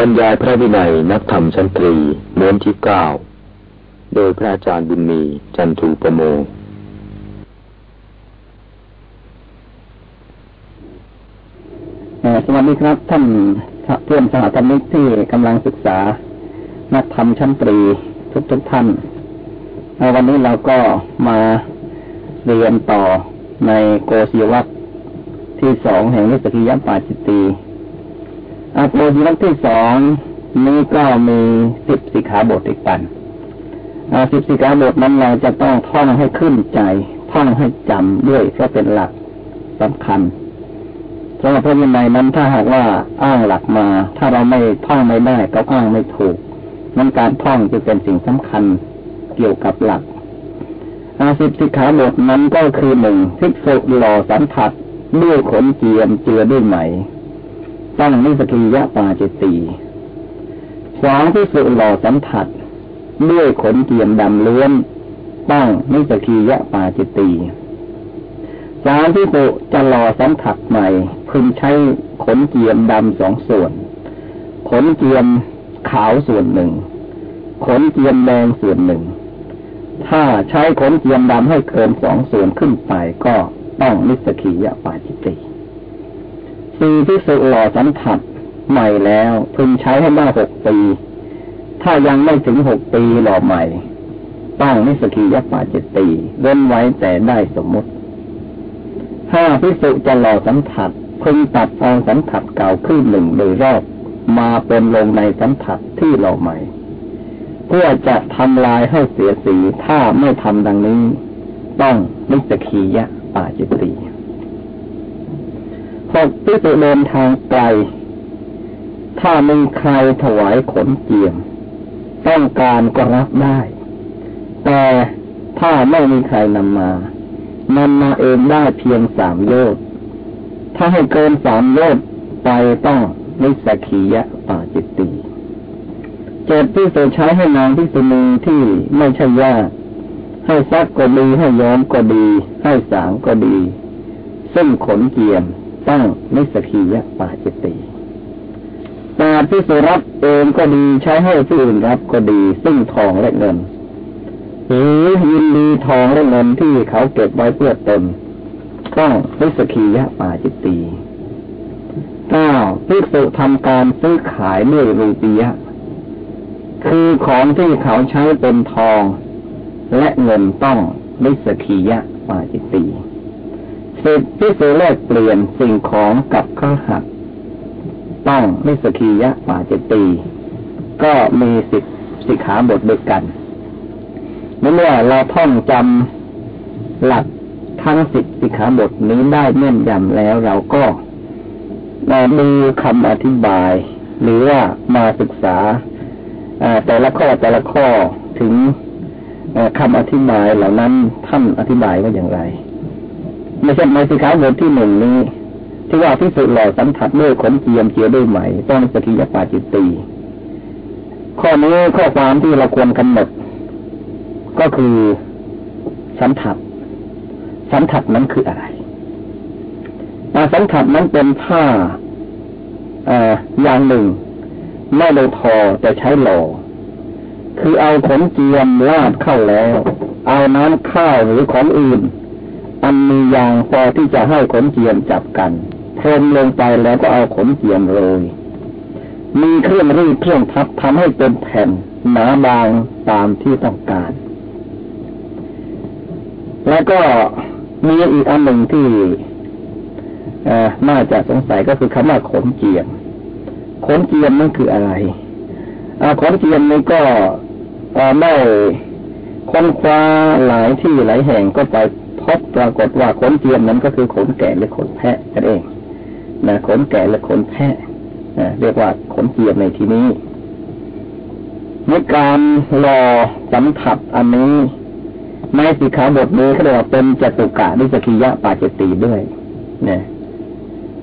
บรรยายพระวินัยนักธรรมชั้นตรีม้วนที่เก้าโดยพระอาจารย์บุญมี จันทูปโม สวัสดีครับ ท่านเพื่อนสหธรรมิกที่กำลังศึกษา นักธรรมชั้นตรีทุกทุกท่านวันนี้เราก็มาเรียนต่อในโกศิวัตที่สองแห่งวิสกิยปาจิตี อาโปธิวัตที่สองนี้ก็มีสิบสิกขาบทอีกกันสิบสิกขาบทนั้นเราจะต้องท่องให้ขึ้นใจ ท่องให้จำด้วยเพราะเป็นหลักสำคัญสำหรับพระวินัยนั้นถ้าหากว่าอ้างหลักมา ถ้าเราไม่ท่องไม่ได้ก็อ้างไม่ถูกนั้นการท่องจะเป็นสิ่งสำคัญเกี่ยวกับหลักอาสิบสิกขาบทนั้นก็คือหนึ่งทิกษุหล่อสันทัดด้วยขนเจียมเจือด้วยไหม ตั้งนิสกิยะปาจิตตีสองพิสุหล่อสัมผัสด้วยขนเกียมดำล้วน ตั้งนิสกียะปาจิตตีสามพิสุจะหล่อสัมผัสใหม่ พึงใช้ขนเกียมดำสองส่วน ขนเกียมขาวส่วนหนึ่ง ขนเกียมแดงส่วนหนึ่ง ถ้าใช้ขนเกียมดำให้เกินสองส่วนขึ้นไปก็ต้องนิสกียะปาจิตี ปีที่สุหล่อสัมผัสใหม่แล้วพึงใช้ให้ได้หกปี ถ้ายังไม่ถึงหกปีหล่อใหม่ต้องนิสกียปาจิตตีเว้นไว้แต่ได้สมมติห้าพิสุจะหล่อสัมผัสพึงตัดเอาสัมผัสเก่าขึ้นหนึ่งโดยรอบมาเป็นลงในสัมผัสที่หล่อใหม่ เพื่อจะทำลายให้เสียสีถ้าไม่ทำดังนี้ ต้องนิสกียปาจิต ตีหกพิสุเดินทางไกล ถ้ามีใครถวายขนเกียม ต้องการก็รับได้ แต่ถ้าไม่มีใครนำมานำมาเองได้เพียงสามโยชน์ถ้าให้เกินสามโยชน์ไปต้องนิสกียะป่าจิตตีเจตที่จะใช้ให้นางพิสุณีที่ไม่ใช่ญาติให้ซักก็ดีให้ย้อมก็ดี ให้สางก็ดี ซึ่งขนเกียม ตั้งนิสกียะปาจิตติแต่พิสุรับเองก็ดีใช้ให้ผู้อื่นรับก็ดี ซึ่งทองและเงินหรือยินดีทองและเงินที่เขาเก็บไว้เพื่อตนต้องนิสกียะปาจิตติเก้าพิสุทำการซื้อขายด้วยรูปียะคือของที่เขาใช้เป็นทอง และเงินต้องนิสกียะปาจิตติ สิทธิพิสูแลกเปลี่ยนสิ่งของกับข้าหักต้องไม่สกียะป่าเจตีก็มีสิทธิสิกขาบทด้วยกันเมื่อเราท่องจำหลักทั้งสิทธิสิกขาบทนี้ได้แม่นยำแล้วเราก็มาดูคำอธิบาย หรือว่ามาศึกษาแต่ละข้อแต่ละข้อถึงคำอธิบายเหล่านั้นท่านอธิบายว่าอย่างไร ไม่ใช่ในสิกขาบทที่หนึ่งนี้ที่ว่าพิสุหล่อสัมผัสด้วยขนเกียมเจียด้วยไหม ต้องสกิยปาจิตตีข้อนี้ข้อความที่เราควรกำหนด ก็คือสัมผัสสัมผัสนั้นคืออะไรสัมผัสนั้นเป็นผ้าอย่างหนึ่ง ไม่ได้ทอแต่ใช้หล่อ คือเอาขนเจียมลาดเข้าแล้ว เอาน้ำข้าวหรือของอื่น อันมียางพอที่จะให้ขนเจียมจับกันพรมลงไปแล้วก็เอาขนเจียมโรยมีเครื่องรีดเครื่องทับทำให้เป็นแผ่นหนาบางตามที่ต้องการ แล้วก็มีอีกอันหนึ่งที่น่าจะสงสัยก็คือคำว่าขนเจียมขนเจียมนั่นคืออะไรอขนเจียมนี่ก็ได้ค้นคว้าหลายที่หลายแห่งก็ไป พบปรากฏว่าขนเทียมนั้นก็คือขนแกะหรือขนแพะกันเองนะขนแกะหรือขนแพะนะเรียกว่าขนเทียมในที่นี้ในการรอสัมผัสอันนี้ในสิขาบทนี้เขาเรียกว่าเป็นจตุกะนิสกิยะปาจติด้วยนะ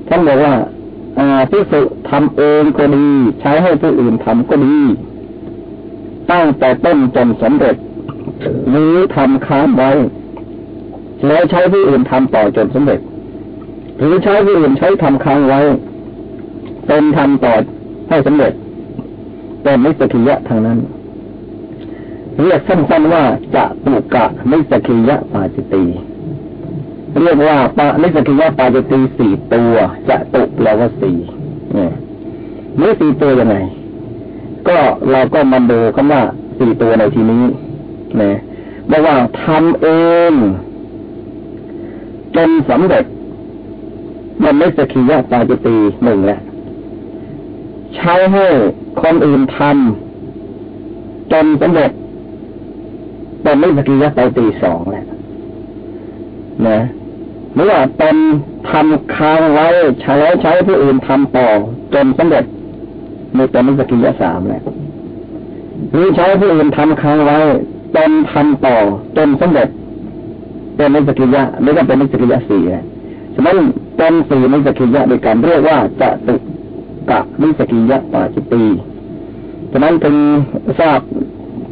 ท่านบอกว่าพิสุทำเองก็ดี ใช้ให้ผู้อื่นทำก็ดี ตั้งแต่ต้นจนสำเร็จหรือทำค้างไว้ แล้วใช้ผู้อื่นทำต่อจนสำเร็จ หรือใช้ผู้อื่นใช้ทำค้างไว้เป็นทำต่อให้สำเร็จ เป็นนิสกิยะทางนั้น เรียกสั้นๆว่าจะตุกะนิสกิยะปาจิตีเรียกว่าปานิสกิยะปาจิตีสี่ตัว จะตุแปลว่าสี่เนี่ยเมื่อสี่ตัวยังไงก็เราก็มาดูคำว่าสี่ตัวในที่นี้นะบอกว่าทำเอง จนสำเร็จมันไม่สกิยะปาจิตีหนึ่งแหละใช้ให้คนอื่นทำจนสำเร็จเป็นไม่สกิยะปาจิตีสองแหละนะเมื่อตนทำค้างไว้ใช้ใช้ผู้อื่นทำต่อ จนสำเร็จมีเป็นไม่สกิยะสามแหละหรือใช้ผู้อื่นทำค้างไว้ตนทำต่อ จนสำเร็จ เป็นนิสกิยะหรือว่าเป็นนิสกิยะสี่ฉะนั้นเป็นสี่นิสกิยะด้วยกันเรียกว่าจะตุกะนิสกิยะปาจิตีฉะนั้นจึงทราบ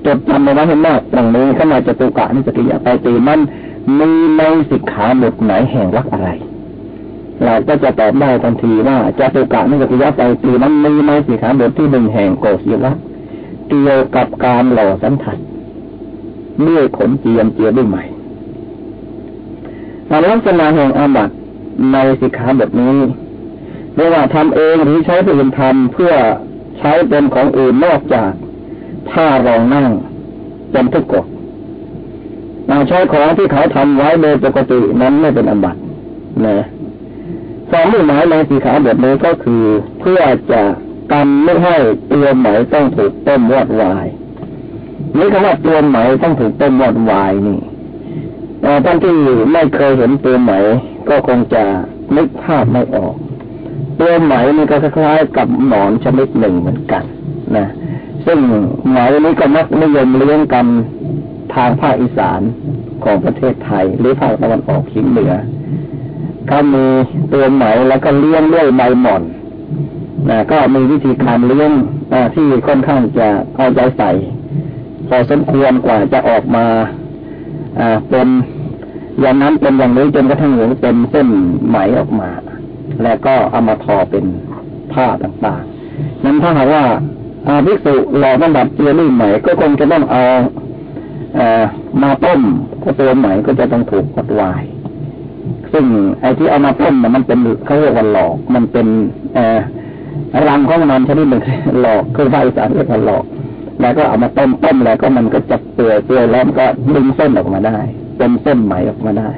จดจำเอาไว้ให้มากตรงนี้ขณะจะตุกะนิสกิยะปาจิตีมันมีในสิกขาบทไหนแห่งวักอะไรเราก็จะตอบได้ทันทีว่าจะตุกะนิสกิยะปาจิตีมันมีในสิกขาบทที่หนึ่งแห่งโกศิวะเกี่ยวกับการหล่อสันทัดด้วยขนเจียมเจียด้วยใหม่ ลักษณะแห่งอาบัตในสิกขาบทนี้ไม่ว่าทำเองหรือใช้ผู้อื่นทำเพื่อใช้เป็นของอื่นนอกจากผ้ารองนั่งเป็นทุกกฎมาใช้ของที่เขาทำไว้โดยปกตินั้นไม่เป็นอาบัตนะสองมุ่งหมายในสีขาบทนี้ก็คือเพื่อจะกันไม่ให้ตัวไหมต้องถูกต้มวอดวายนี่คำว่าตัวไหมต้องถูกต้มวอดวายนี่ ท่านที่ไม่เคยเห็นตัวไหม ก็คงจะนึกภาพไม่ออกตัวไหมนี่ก็คล้ายๆกับหนอนชนิดหนึ่งเหมือนกันนะซึ่งไหมนี้ก็มักนิยมเลี้ยงกันทางภาคอีสานของประเทศไทย หรือภาคตะวันออกเฉียงเหนือเขามีตัวไหมแล้วก็เลี้ยงด้วยใบหม่อนนะก็มีวิธีการเลี้ยงที่ค่อนข้างจะเอาใจใส่พอสมควรกว่าจะออกมา เป็นอย่างนั้นเป็นอย่างนี้จนกระทั่งถึงเป็นเส้นไหมออกมา แล้วก็เอามาทอเป็นผ้าต่างๆ นั้นถ้าหากว่าอาภิกษุหล่อมันดับเจียรี่ไหมก็คงจะต้องเอามาต้มก็ตัวไหมก็จะต้องถูกกดวาย ซึ่งไอ้ที่เอามาต้มมันเป็นเขาเรียกว่าหลอก มันเป็นเอรังของมันชนิดหนึ่งหลอกคือภาคอีสานเรียกว่าหลอก แล้วก็เอามาต้มต้มแล้วก็มันก็จะเปื่อยเปื่อยแล้วก็ดึงเส้นออกมาได้ เป็นเส้นไหมออกมาได้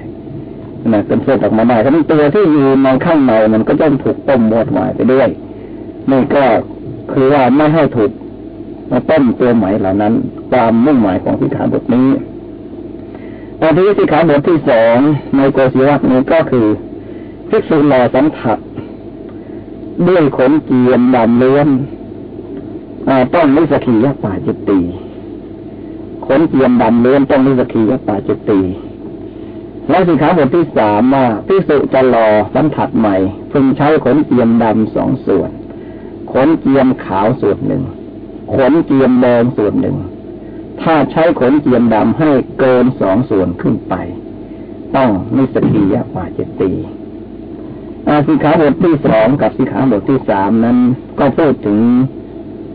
นะเป็นเส้นออกมาได้ทั้งตัวที่อยู่ในข้างในมันก็ต้องถูกต้มหมดหมายไปด้วยนี่ก็คือว่าไม่ให้ถูกมาต้มตัวไหมเหล่านั้น ตามมุ่งหมายของสิขาบทนี้ตอนที่สิขาบทที่สองในโกศิวัตนี้ก็คือพิกษุหล่อสัมผัสด้วยขนเกียมดำเลื้อน ต้องนิสกียป่าจิตตีขนเกียมดำเลื้อนต้องนิสกียป่าจิตตีและสิขาบทที่สามว่าพิสุจะรอสัมผัสใหม่พึงใช้ขนเกียมดำสองส่วน ขนเกียมขาวส่วนหนึ่ง ขนเกียมแดงส่วนหนึ่ง ถ้าใช้ขนเกียมดำให้เกินสองส่วนขึ้นไป ต้องนิสกียป่าจิตตีอาสิขาบทที่สองกับสิขาบทที่สามนั้นก็พูดถึง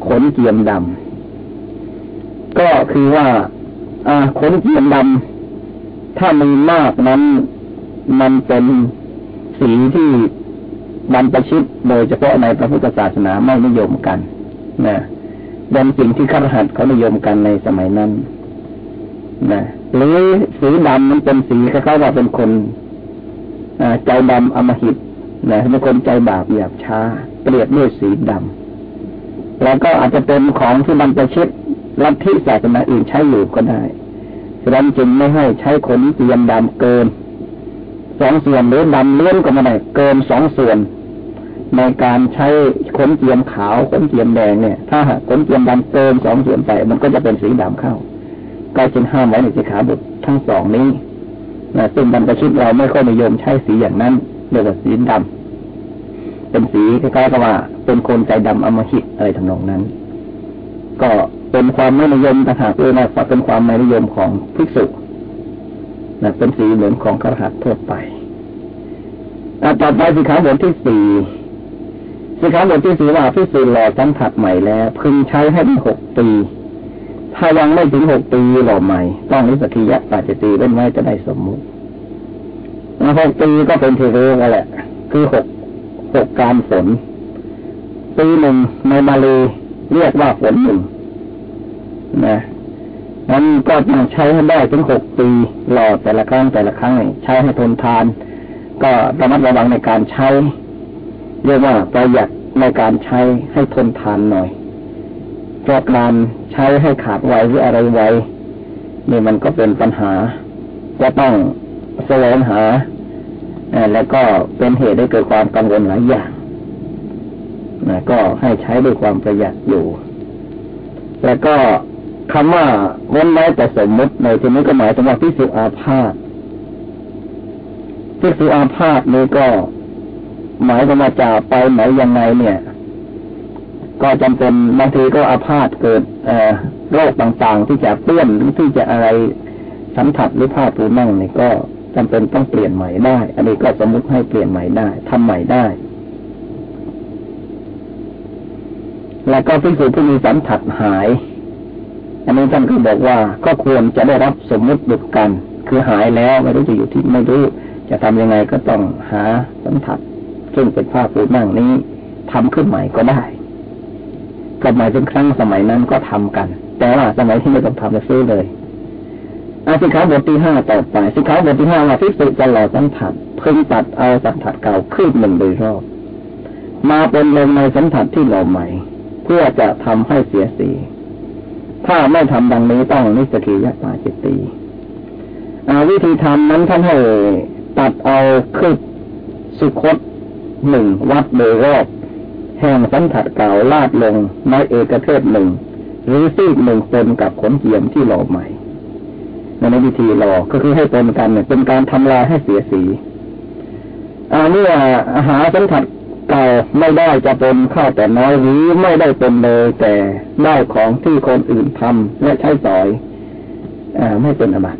ขนเกียมดำก็คือว่าอาขนเกียมดำถ้ามีมากนั้น มันเป็นสีที่บรรพชิตโดยเฉพาะในพระพุทธศาสนาไม่นิยมกันนะเป็นสิ่งที่ข้าราชการเขานิยมกันในสมัยนั้นนะหรือสีดำมันเป็นสีคล้ายๆว่าเป็นคนใจดำอมหิตนะเป็นคนใจบาปหยาบช้า เปรียบด้วยสีดำ แล้วก็อาจจะเป็นของที่มันจะชิดลัทธิศาสนาอื่นใช้อยู่ก็ได้ฉะนั้นจึงไม่ให้ใช้ขนเทียมดำเกินสองส่วนหรือดำเลื่อนก็ไม่ได้เกินสองส่วน ในการใช้ขนเทียมขาวขนเทียมแดงเนี่ย ถ้าขนเทียมดำเกินสองส่วนไปมันก็จะเป็นสีดำเข้าก็จึงห้ามไว้ในสิขาบททั้งสองนี้นะซึ่งบรรพชิตเราไม่ค่อยนิยมใช้สีอย่างนั้นเรียกว่าสีดำเป็นสีคล้ายๆกับว่า เป็นคนใจดำอมหิตอะไรทำนองนั้น ก็เป็นความไม่นิยมต่างหากด้วยนะเป็นความไม่นิยมของภิกษุนะเป็นสีเหมือนของขรหัสทั่วไปต่อไปสีขาวบทที่สี่สิขาบทที่สี่ว่าพิสูจน์หล่อสัมผัสใหม่แล้ว พึงใช้ให้ได้หกปี ถ้ายังไม่ถึงหกปีหล่อใหม่ ต้องนิสกิยะปัจจตีเว้นไว้จะได้สมมุติหกปีก็เป็นทีเรื่องแหละ คือหกหกการฝน ปีหนึ่งในมาเลเรียกว่าฝนหนึ่งนะนั้นก็ต้องใช้ให้ได้ถึงหกปีหล่อแต่ละครั้งแต่ละครั้งใช้ให้ทนทาน ก็ระมัดระวังในการใช้ เรียกว่าประหยัดในการใช้ให้ทนทานหน่อยเพราะการใช้ให้ขาดไวหรืออะไรไวนี่มันก็เป็นปัญหาจะต้องแสวงหาแล้วก็เป็นเหตุให้เกิดความกังวลหลายอย่าง นะก็ให้ใช้ด้วยความประหยัดอยู่แล้วก็คำว่าเว้นไว้แต่สมมติในที่นี้ก็หมายถึงว่าพิสุอาพาธพิสุอาพาธนี้ก็ หมายถึงว่าจะไปไหนยังไงเนี่ย ก็จำเป็นบางทีก็อาพาธเกิดโรคต่างๆ ที่จะเปื้อนหรือที่จะอะไรสัมผัสหรือผ้าปูนั่งนี่ก็จำเป็นต้องเปลี่ยนใหม่ได้ อันนี้ก็สมมติให้เปลี่ยนใหม่ได้ทำใหม่ได้ แล้วก็พิสูจน์ที่มีสัมผัสหาย อันนี้ท่านก็บอกว่าก็ควรจะได้รับสมมุติบุตรกัน คือหายแล้วไม่รู้จะอยู่ที่ไม่รู้ จะทำยังไงก็ต้องหาสัมผัส ซึ่งเป็นผ้าปูนั่งนี้ทำขึ้นใหม่ก็ได้ก็หมายถึงครั้งสมัยนั้นก็ทำกัน แต่ว่าสมัยที่ไม่ต้องทำจะซื้อเลยอาสิขาบทที่ห้าต่อไปสิขาบทที่ห้าว่าพิสุจะหล่อสัมผัสเพึงตัดเอาสัมผัสเก่าขึ้นหนึ่งโดยรอบมาเป็นลงในสัมผัสที่หล่อใหม่ เพื่อจะทำให้เสียสี ถ้าไม่ทำดังนี้ต้องนิสกิยปาจิตตีวิธีทำนั้นท่านให้ตัดเอาคืบสุคตหนึ่งวัดโดยรอบแห่งสัมผัสเก่าลาดลงในเอกเทศหนึ่งหรือซีกหนึ่งเป็นกับขนเทียมที่หล่อใหม่ในวิธีหลอกก็คือให้เป็นกันเนี่ยเป็นการทำลายให้เสียสีอันนี้อหาสัมผัส เก่าไม่ได้จะเป็นข้าวแต่น้อยหรือไม่ได้เป็นเลยแต่ได้ของที่คนอื่นทำและใช้สอยอไม่เป็นอบัต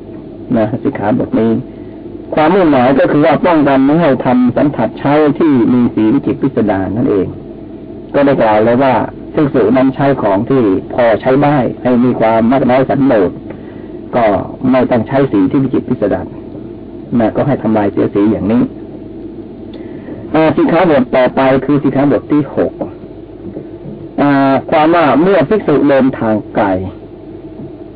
นะสิขาบทนี้ ความมุ่งหมายก็คือว่าป้องกันไม่ให้ทำสัมผัสใช้ที่มีสีวิจิตพิสดารนั่นเอง ก็ได้กล่าวเลยว่าซึ่งสูนั้นใช้ของที่พอใช้ได้ให้มีความมากน้อยสันโดษก็ไม่ต้องใช้สีที่วิจิตพิสดารนะก็ให้ทำลายเสียสีอย่างนี้ สิขาบทต่อไปคือสิขาบทที่หกความว่าเมื่อภิกษุเดินทางไกล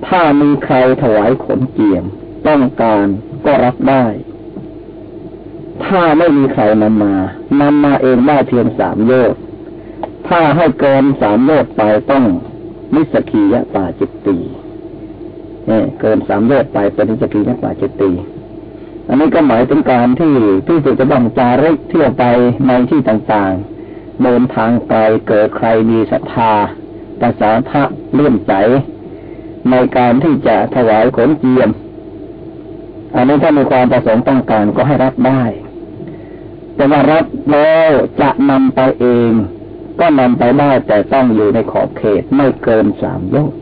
ถ้ามีใครถวายขนเกียม ต้องการก็รับได้ ถ้าไม่มีใครนำมานำมาเองได้เพียงสามโยชน์ถ้าให้เกินสามโยชน์ไปต้องมิสกียะป่าจิตตีเกินสามโยชน์ไปเป็นนิจกีนักว่าจิตตี อันนี้ก็หมายถึงการที่ที่สุจะต้องจาริกเที่ยวไปในที่ต่างๆ เดินทางไกลเกิดใครมีศรัทธาภาษาทะเลื่อมใส ในการที่จะถวายขนเกียม อันนี้ถ้ามีความประสงค์ต้องการก็ให้รับได้ แต่ว่ารับแล้วจะนำไปเอง ก็นำไปได้แต่ต้องอยู่ในขอบเขตไม่เกินสามโยชน์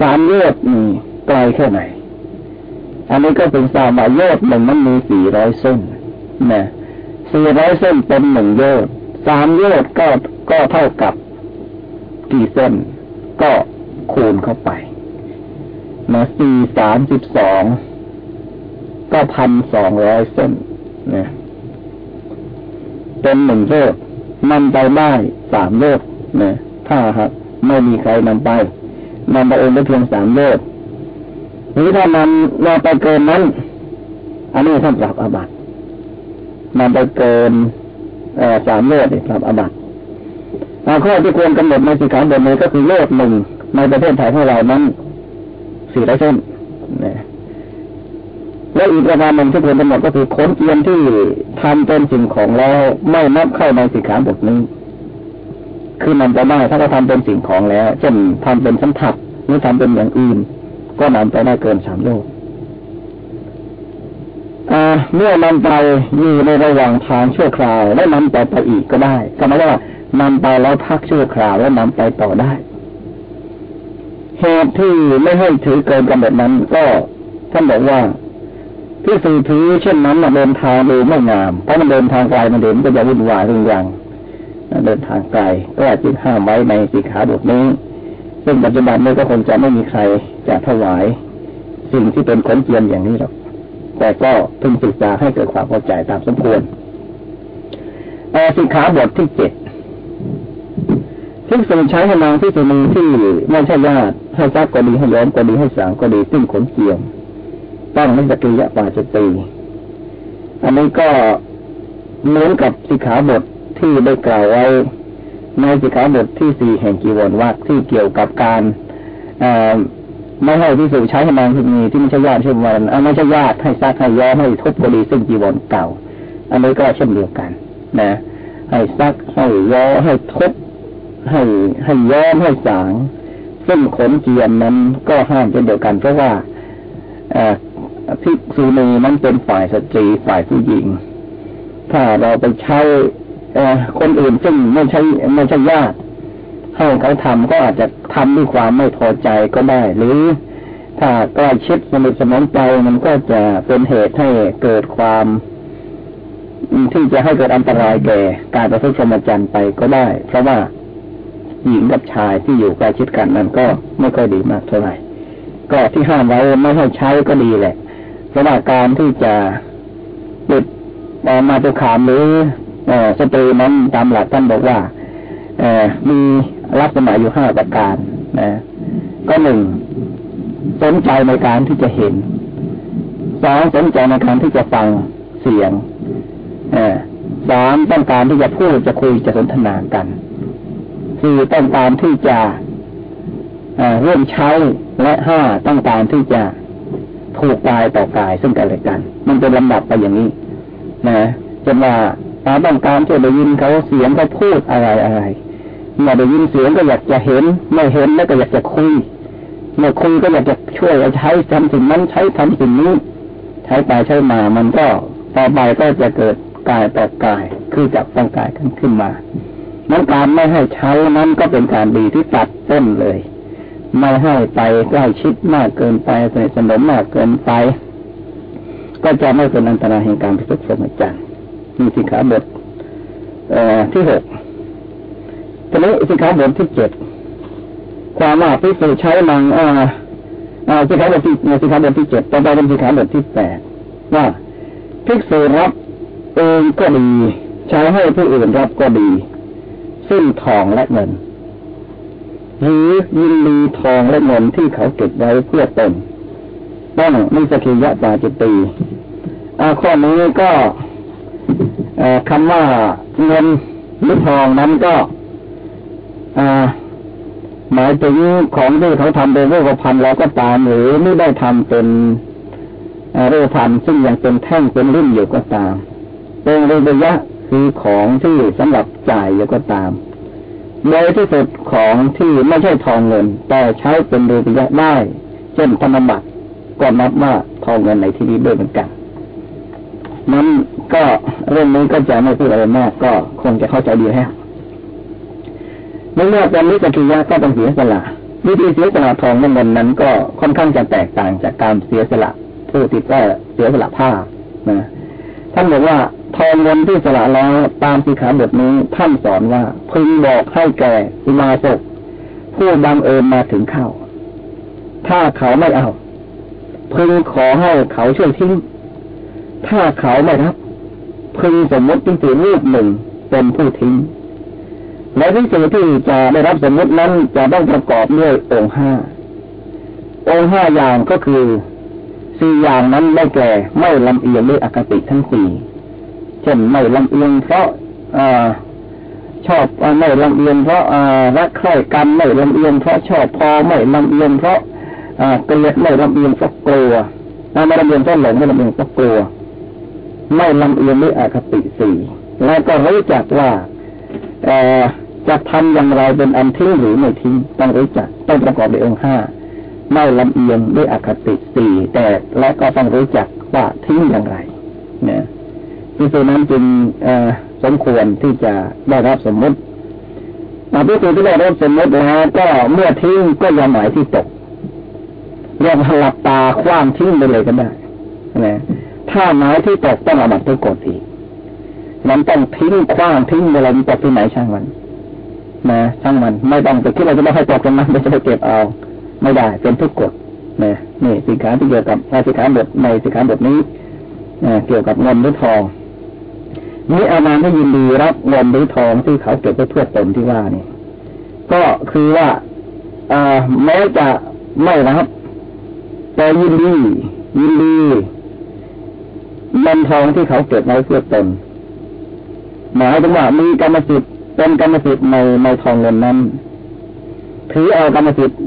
สามโยชน์นี่ไกลแค่ไหน อันนี้ก็เป็นสามาโยชน์หนึ่งมันมีสี่ร้อยเส้นนะสี่ร้อยเส้นเป็นหนึ่งโยชน์สามโยชน์ก็ก็เท่ากับกี่เส้น ก็คูณเข้าไปนะสี่สามสิบสองก็พันสองร้อยเส้นนะเป็นหนึ่งโยชน์นำไปได้สามโยชน์นะถ้าครับไม่มีใครนำไปนำไปเองได้เพียงสามโลก หรือถ้านำนำไปเกินนั้น อันนี้ท่านปรับอาบัติมันไปเกินสามโลกปรับอาบัติข้อที่ควรกำหนดในสิกขาบทนี้ก็คือโลกหนึ่งในประเทศไทยของเรานั้นสี่ร้อยเส้นและอีกประการหนึ่งที่ควรกำหนดก็คือขนเกียนที่ทำเป็นสิ่งของแล้วไม่นับเข้าในสิกขาบทนี้ คือมันำไปได้ถ้าเราทำเป็นสิ่งของแล้ว เช่นทำเป็นสัมผัสหรือทำเป็นอย่างอื่น ก็นำไปได้เกินสามโลกเมื่อนำไปอยู่ในระหว่างทางชั่วคราวแล้วนำต่อไปอีกก็ได้ ก็หมายว่านำไปแล้วพักชั่วคราวแล้วนำไปต่อได้เหตุที่ไม่ให้ถือเกินกำหนดนั้นก็ท่านบอกว่าที่สื่อถือเช่นนั้นเดินทางดูไม่งามเพราะมันเดินทางไกลมันเดินก็จะวุ่นวายรื่องอย่างเดินทางไกลก็จึงห้ามไว้ในสีขาบทนี้ ซึ่งปัจจุบันนี้ก็คงจะไม่มีใครจะถวายสิ่งที่เป็นขนเกียนอย่างนี้หรอกแต่ก็พึงศึกษาให้เกิดความเข้าใจตามสมควรสิกขาบทที่เจ็ดที่ทรงใช้ให้นางที่สุนีที่ไม่ใช่ญาติให้ซักก็ดีให้ย้อมก็ดีให้สางก็ดีซึ่งขนเกียมต้องไม่สกิยะปาจตีอันนี้ก็เหมือนกับสิกขาบทที่ได้กล่าวไว้ ในสิกขาบทที่สี่แห่งกีวรวักที่เกี่ยวกับการไม่ให้ที่สุใช้ให้นางที่มีที่ไม่ใช่ญาติเช่นวันไม่ใช่ญาติให้ซักให้ย้อมให้ทุบก็ดีซึ่งจีวรเก่า อันนี้ก็เช่นเดียวกัน นะ ให้ซักให้ย้อให้ทุบให้ให้ย้อมให้สาง ซึ่งขนเกียมนั้นก็ห้ามเช่นเดียวกัน เพราะว่าภิกษุณีนั้นเป็นฝ่ายสตรีฝ่ายผู้หญิง ถ้าเราไปใช้ คนอื่นซึ่งไม่ใช่ไม่ใช่ญาติให้เขาทำก็อาจจะทำด้วยความไม่พอใจก็ได้ หรือถ้าใกล้ชิดสนิทสนมใจมันก็จะเป็นเหตุให้เกิดความที่จะให้เกิดอันตรายแก่การประพฤติพรหมจรรย์ไปก็ได้ เพราะว่าหญิงกับชายที่อยู่ใกล้ชิดกันนั้นก็ไม่ค่อยดีมากเท่าไหร่ก็ที่ห้ามไว้ไม่ให้ใช้ก็ดีแหละเพราะว่าการที่จะปิดมาตุขามหรือ สตรีนั้นตามหลักท่านบอกว่ามีลักษณะอยู่ห้าประการนะก็หนึ่งสนใจในการที่จะเห็นสองสนใจในการที่จะฟังเสียงสามต้องการที่จะพูดจะคุยจะสนทนากันสี่ต้องการที่จะเริ่มใช้และห้าต้องการที่จะถูกกายต่อกายซึ่งกันและกัน มันเป็นลำดับไปอย่างนี้ นะจนว่า ตาต้องการจะได้ยินเขาเสียงเขาพูดอะไรอะไรเมื่อได้ยินเสียงก็อยากจะเห็นไม่เห็นแล้วก็อยากจะคุยเมื่อคุยก็อยากจะช่วยใช้ทำสิ่งนั้นใช้ทำสิ่งนี้ใช้ไปใช้มา มันก็ต่อไปก็จะเกิดกายต่อกาย คือจับต้องกายกันขึ้นมานั้นการไม่ให้ใช้นั้นก็เป็นการดีที่ตัดต้นเลย ไม่ให้ไปใกล้ชิดมากเกินไปสนิทสนมมากเกินไป ก็จะไม่เป็นอันตรายแห่งการพิสุทธิ์สมจัน มีสิขาบทที่หกทีนี้สิขาบทที่เจ็ดความว่าพิสูจใช้นางอ่าอ่าสิขาบทที่สิขาบทที่เจ็ดต่อไปเป็นสิขาบทที่แปดว่าภิกษุรับเองก็ดี ใช้ให้ผู้อื่นรับก็ดี ซึ่งทองและเงิน หรือยินดีทองและเงินที่เขาเก็บไว้เพื่อตนต้องมิสกิยะปาจิตตีข้อนี้ก็ คำว่าเงินหรือทองนั้นก็หมายถึงของที่เขาทำเป็นรูปพันธ์แล้วก็ตามหรือไม่ได้ทำเป็นรูปพันธ์ซึ่งยังเป็นแท่งเป็นรุ่นอยู่ก็ตามเป็นระยะคือของที่สำหรับจ่ายอยู่ก็ตามโดยที่สุดของที่ไม่ใช่ทองเงิน แต่ใช้เป็นรูปยะได้ เช่นธนบัตรก็นับว่าทองเงินในที่นี้ด้วยเหมือนกัน นั้นก็เรื่องนี้ก็จะไม่พูดอะไรมากก็คงจะเข้าใจดีแล้วเมื่อเป็นนิสกิยะก็ต้องเสียสละวิธีเสียสละทองเงินนั้น ก็ค่อนข้างจะแตกต่างจากการเสียสละผู้ที่ก็เสียสละผ้านะท่านบอกว่าทองเงินที่สละแล้วตามสิขาบทนี้ท่านสอนว่าพึงบอกให้แก่อุมาศกผู้บังเอิญมาถึงเข้า ถ้าเขาไม่เอา พึงขอให้เขาช่วยทิ้ง ถ้าเขาไม่รับพึงสมมติพิสูจรูปหนึ่งเป็นผู้ทิ้ง และพิสูจที่จะได้รับสมมตินั้นจะต้องประกอบด้วยองค์ห้า องค์ห้าอย่างก็คือสี่อย่างนั้นได้แก่ไม่ลำเอียงด้วยอคติทั้งสี่เช่นไม่ลำเอียงเพราะอชอบไม่ลำเอียงเพราะรักใคร่กันไม่ลำเอียงเพราะชอบพอไม่ลำเอียงเพราะเกลียดไม่ลำเอียงเพราะกลัวไม่ลำเอียงเพราะหลงไม่ลำเอียงเพราะกลัว ไม่ลำเอียงด้วยอคติสี่แล้วก็รู้จักว่าจะทำอย่างไรเป็นอันทิ้งหรือไม่ทิ้งต้องรู้จักต้องประกอบด้วยองค์ห้าไม่ลำเอียงด้วยอคติสี่แต่และก็ต้องรู้จักว่าทิ้งอย่างไรเนี่ยพิสูจนั้นจึงสมควรที่จะได้รับสมมติมาพิสูจที่ได้รับสมมติแล้วก็เมื่อทิ้งก็ยังหมายที่ตกเรียกหลับตาคว้างทิ้งไปเลยก็ได้นะ ถ้าหมายที่ตกต้องอาบัตทุกกฎอีกมันต้องทิ้งคว้างทิ้งอะไรมันตกที่ไหนช่างมันนะช่างมันไม่ต้องไปคิดเราจะไม่ให้ตกตรงนั้นไม่จะไปเก็บเอา ไม่ได้เป็นทุกกฎนะนี่สินค้าที่เกี่ยวกับสินค้าบทในสินค้าบทนี้เกี่ยวกับเงินหรือทองนี้อามาไม่ยินดีรับเงินหรือทองที่เขาเก็บไว้เพื่อตนที่ว่านี่ก็คือว่าอแม้จะไม่รับแต่ยินดี ยินดี เงินทองที่เขาเก็บไว้เพื่อตนหมายถึงว่ามีกรรมสิทธิ์เป็นกรรมสิทธิ์ในในทองเงินนั้นถือเอากรรมสิทธิ์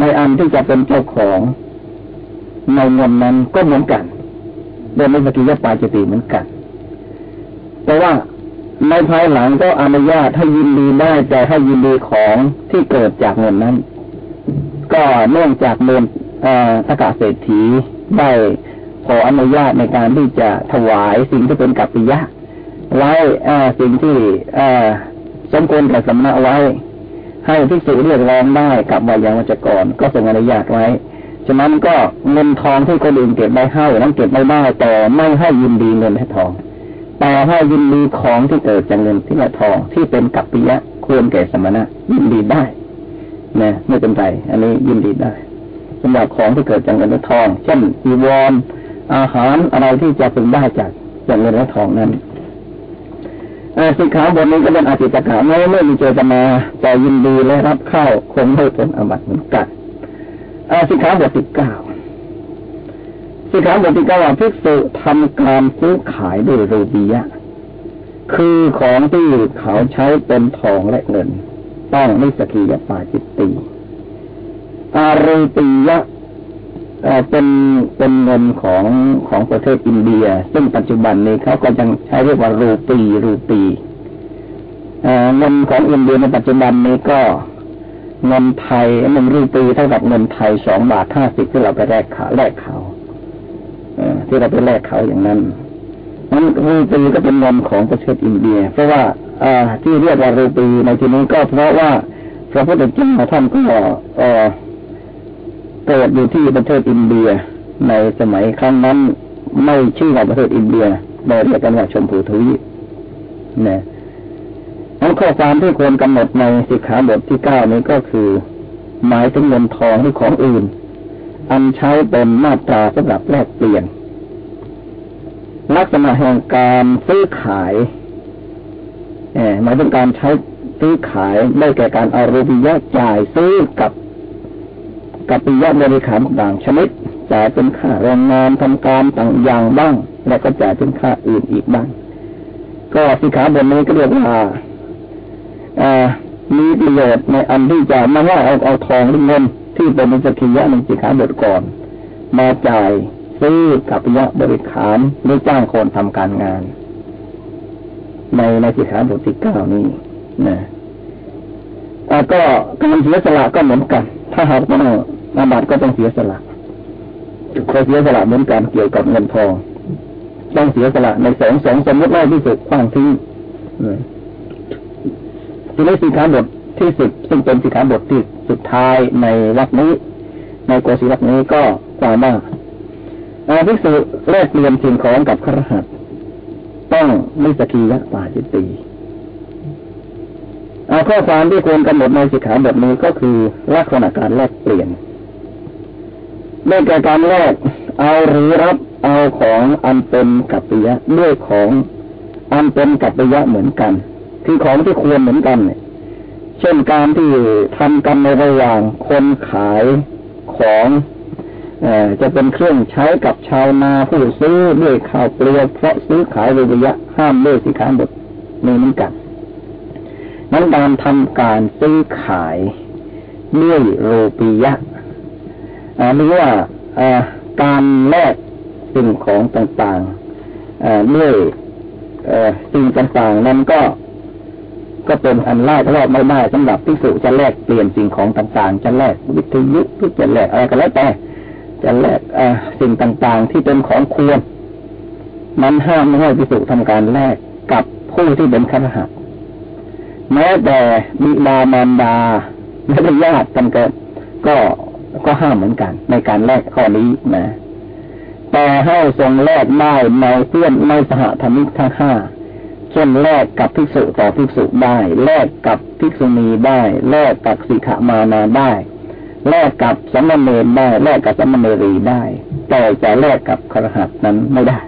ในอันที่จะเป็นเจ้าของในเงินนั้นก็เหมือนกันโดยไม่สกิยปาจิติเหมือนกัน แต่ว่าในภายหลังก็อนุญาตให้ยินดีได้แต่ให้ยินดีของที่เกิดจากเงินนั้น ก็เนื่องจากเมือนสกาเศรษฐีได้ ขออนุญาตในการที่จะถวายสิ่งที่เป็นกัปปิยะ ไว้สิ่งที่สมควรกับสำนักไว้ ให้พิสูจเรียกร้องได้กับวายาวัจกรก็ทรงอนุญาตไว้ฉะนั้นก็เงินทองที่คนอื่นเก็บไว้ให้นั้นเก็บไม่ได้แต่ไม่ให้ยินดีเงินและทอง แต่ให้ยินดีของที่เกิดจากเงินที่ละทองที่เป็นกัปปิยะควรแก่สมณะ ยินดีได้นะไม่เป็นไรอันนี้ยินดีได้สำหรับของที่เกิดจากเงินและทอง เช่นอีวอน อาหารอะไรที่จะเป็นได้จากจากเงินและทองนั้นสิกขาบทนี้ก็เป็นอาจิตกาไม่ไม่มีเจตนาแต่ยินดีและรับเข้าคงไม่ผลอบัตเหมือนกันสิกขาบทที่เก้าสิกขาบทที่เก้าว่าพิสุทำการซื้อขายด้วยรูปียะคือของที่เขาใช้เป็นทองและเงิน ต้องไม่สกียปาจิตตีอารูปียะ เป็นเป็นเงินของของประเทศอินเดีย ซึ่งปัจจุบันนี้เขาก็ยังใช้เรียกว่ารูปีรูปีเงินของอินเดียในปัจจุบันนี้ก็เงินไทยหนึ่งรูปีเท่ากับเงินไทยสองบาทห้าสิบที่เราไปแลกขาแลกเขาที่เราไปแลกเขาอย่างนั้นนั้นรูปีก็เป็นเงินของประเทศอินเดีย เพราะว่าอที่เรียกว่ารูปีในที่นี้ก็เพราะว่าพระพุทธเจ้าท่านก็ เกิดอยู่ที่ประเทศอินเดีย ในสมัยครั้งนั้นไม่ชื่อว่าประเทศอินเดียเราเรียกกันว่าชมพูทวีปนะนั้นข้อความที่ควรกำหนดในสิกขาบทที่เก้านี้ก็คือ หมายถึงเงินทองหรือของอื่น อันใช้เป็นมาตราสำหรับแลกเปลี่ยน ลักษณะแห่งการซื้อขายหมายถึงการใช้ซื้อขายได้แก่การเอารูปียะจ่ายซื้อกับ กับปิยะบริขารต่างชนิดจ่ายเป็นค่าแรงงานทำการต่างอย่างบ้าง และก็จ่ายเป็นค่าอื่นอีกบ้าง ก็สิขาบทนี้ก็เรียกว่ามีประโยชน์ในอันที่จะมาว่าเอาเอาทองหรือเงิน ที่เป็นสกิยะในสิขาบทก่อน มาจ่ายซื้อกับปิยะบริขารหรือจ้างคนทำการงาน ในในสิขาบทที่เก้านี้นะก็การเสียสละก็เหมือนกัน ถ้าหากว่าอาบัติก็ต้องเสียสละคอยเสียสละเหมือนกันเกี่ยวกับเงินทองต้องเสียสละในสองสองสมมติว่าที่สุดขว้างทิ้งที่นี้สิขาบทที่สิบซึ่งเป็นสิขาบทที่สุดท้ายในวักนี้ ในโกศิวักนี้ก็กล่าวว่าอาภิสุแลกเปลี่ยนสิ่งของกับครหัสต้องมิสกียะปาจิตี ตีข้อความที่ควรกำหนดในสิกขาบทนี้ก็คือลักษณะการแลกเปลี่ยนได้แก่การแลกเอาหรือรับเอาของอันเป็นกัปปิยะด้วยของอันเป็นกัปปิยะเหมือนกัน คือของที่ควรเหมือนกันเนี่ยเช่นการที่ทำกันในระหว่างคนขายของจะเป็นเครื่องใช้กับชาวนาผู้ซื้อด้วยข้าวเปลือกเพราะซื้อขายระยะห้ามด้วยสิขาบทนี้เหมือนกัน นั้นการทำการซื้อขายด้วยโรปียะหรือว่าการแลกสิ่งของต่างๆด้วยสิ่งต่างๆ นั้นก็ก็เป็นอันแรกรอบไม่ได้สำหรับพิสุจะแลกเปลี่ยนสิ่งของต่างๆ จะแลกวิทยุหรือจะแลกอะไรก็แล้วแต่จะแลกสิ่งต่างๆ ที่เป็นของควรมันห้ามไม่ให้พิสุทำการแลกกับผู้ที่เป็นขหัส แม้แต่บิดามารดาและญาติกันเกิดก็ก็ห้ามเหมือนกัน ในการแลกข้อนี้นะ แต่ให้ทรงแลกได้ในเพื่อนในสหธรรมิกทั้งห้าเช่นแลกกับภิกษุต่อภิกษุได้ แลกกับภิกษุณีได้ แลกกับสิกขามานาได้ แลกกับสมณเณรได้ แลกกับสมณเณรีได้ แต่จะแลกกับครหัสนั้นไม่ได้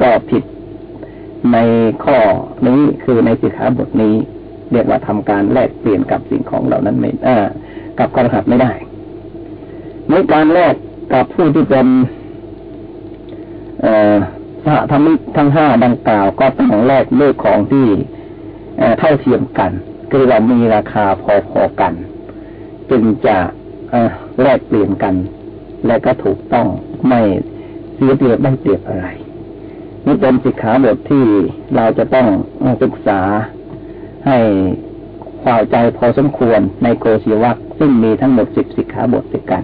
ก็ผิดในข้อนี้คือในสิกขาบทนี้ เรียกว่าทำการแลกเปลี่ยนกับสิ่งของเหล่านั้นไม่เออกับครหัสไม่ได้ในการแลกกับผู้ที่เป็นสหธรรมิกทั้งห้าดังกล่าว ก็ต้องแลกด้วยของที่เท่าเทียมกัน คือเรามีราคาพอๆกัน จึงจะแลกเปลี่ยนกัน และก็ถูกต้องไม่เสียเปรียบไม่เปรียบอะไรนี่เป็นสิกขาบทที่เราจะต้องศึกษา ให้ความใจพอสมควรในโกศิวัคซึ่งมีทั้งหมดสิบสิกขาบทด้วยกัน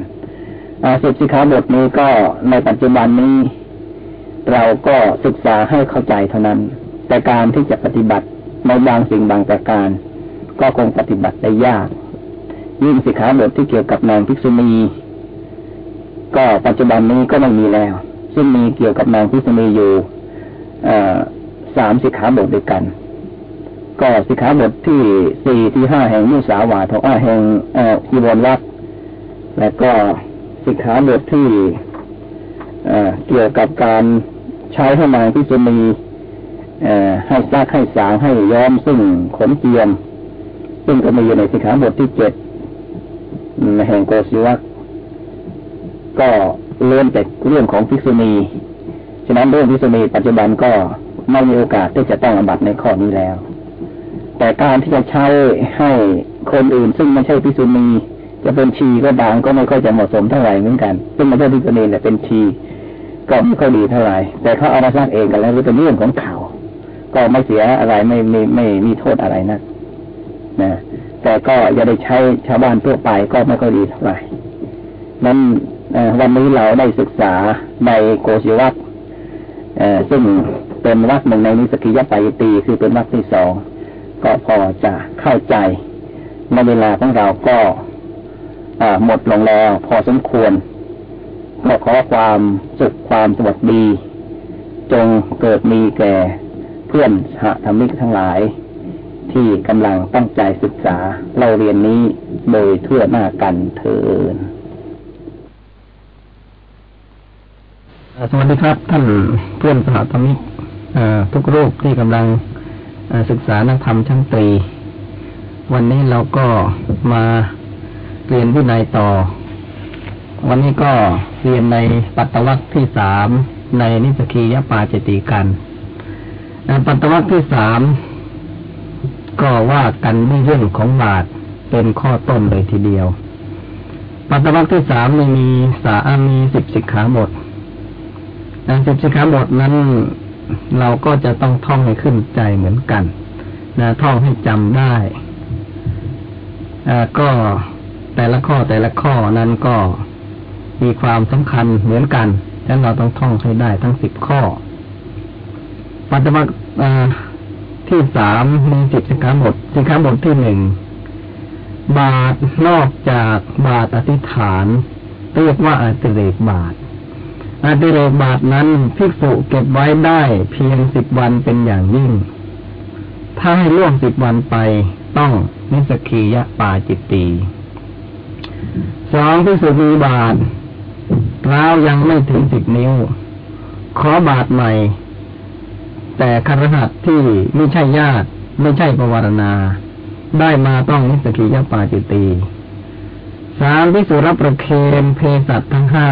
สิบสิกขาบทนี้ก็ในปัจจุบันนี้ เราก็ศึกษาให้เข้าใจเท่านั้น แต่การที่จะปฏิบัติในบางสิ่งบางประการ ก็คงปฏิบัติได้ยาก ยิ่งสิกขาบทที่เกี่ยวกับนางภิกษุณีก็ปัจจุบันนี้ก็ไม่มีแล้ว ซึ่งมีเกี่ยวกับนางภิกษุณีอยู่สามสิกขาบทด้วยกัน ก็สิกขาบทที่สี่ที่ห้าแห่งมุสาวาทอาแห่งอิบนวัดและก็สิกขาบทที่เกี่ยวกับการใช้ให้นางพิจณีให้ซักให้สางให้ย้อมซึ่งขนเจียม ซึ่งก็มีอยู่ในสิกขาบทที่เจ็ดแห่งโกศิวัคก็เลื่อนแต่เรื่องของภิกษุณีฉะนั้นเรื่องภิกษุณีปัจจุบันก็ไม่มีโอกาสที่จะต้องอบัตในข้อนี้แล้ว แต่การที่จะใช้ให้คนอื่น ซึ่งไม่ใช่ภิษุณีจะเป็นชีก็ดางก็ไม่ค่อยจะเหมาะสมเท่าไหร่เหมือนกัน ซึ่งไม่ใช่ภิษุณีเนี่ยเป็นชีก็ไม่ค่อยดีเท่าไหร่แต่เขาเอามาสร้างเองกันแล้วหรือเป็นเรื่องของเขาก็ไม่เสียอะไรไม่ไม่ไม่มีโทษอะไรนะนะ แต่ก็อย่าได้ใช้ชาวบ้านทั่วไปก็ไม่ค่อยดีเท่าไหร่นั้นวันนี้เราได้ศึกษาในโกศิวัตซึ่งเป็นวัดหนึ่งในนิสกิยปายตีคือเป็นวัดที่สอง ก็พอจะเข้าใจในเวลาของเราก็หมดลงแล้ว พอสมควรก็ขอความสุขความสวัสดี จงเกิดมีแก่เพื่อนหธรรมิกทั้งหลาย ที่กำลังตั้งใจศึกษาเราเรียนนี้โดยทั่วหน้ากันเถิดสวัสดีครับ ท่านเพื่อนสหธรรมิกทุกรูปที่กำลัง ศึกษานักธรรมชั้นตรี วันนี้เราก็มาเรียนวินัยต่อ วันนี้ก็เรียนในปัตตวัคที่สามในนิสกียปาจติกันปัตตวัคที่สามก็ว่ากันในเรื่องของบาทเป็นข้อต้นเลยทีเดียว ปัตตวัคที่สามมีสามีสิบสิกขาบทสิบสิกขาบทนั้น เราก็จะต้องท่องให้ขึ้นใจเหมือนกันนะท่องให้จำได้ก็แต่ละข้อแต่ละข้อนั้นก็มีความสำคัญเหมือนกันดังนั้นเราต้องท่องให้ได้ทั้งสิบข้อปัจจุบันที่สามมีสิบสิขาบทสิขาบทที่หนึ่งบาทนอกจากบาทอธิษฐาน เรียกว่าอติเรกบาท อาติเรบาทนั้นภิกษุเก็บไว้ได้เพียงสิบวันเป็นอย่างยิ่ง ถ้าให้ล่วงสิบวันไปต้องนิสกียะปาจิตตีสองพิสุมีบาทร้าวยังไม่ถึงสิบนิ้ว ขอบาทใหม่ แต่คารหัสที่ไม่ใช่ญาติ ไม่ใช่ประวารณา ได้มาต้องนิสกิยะปาจิตตีสามพิสุรับประเคนเพสัตทั้งห้า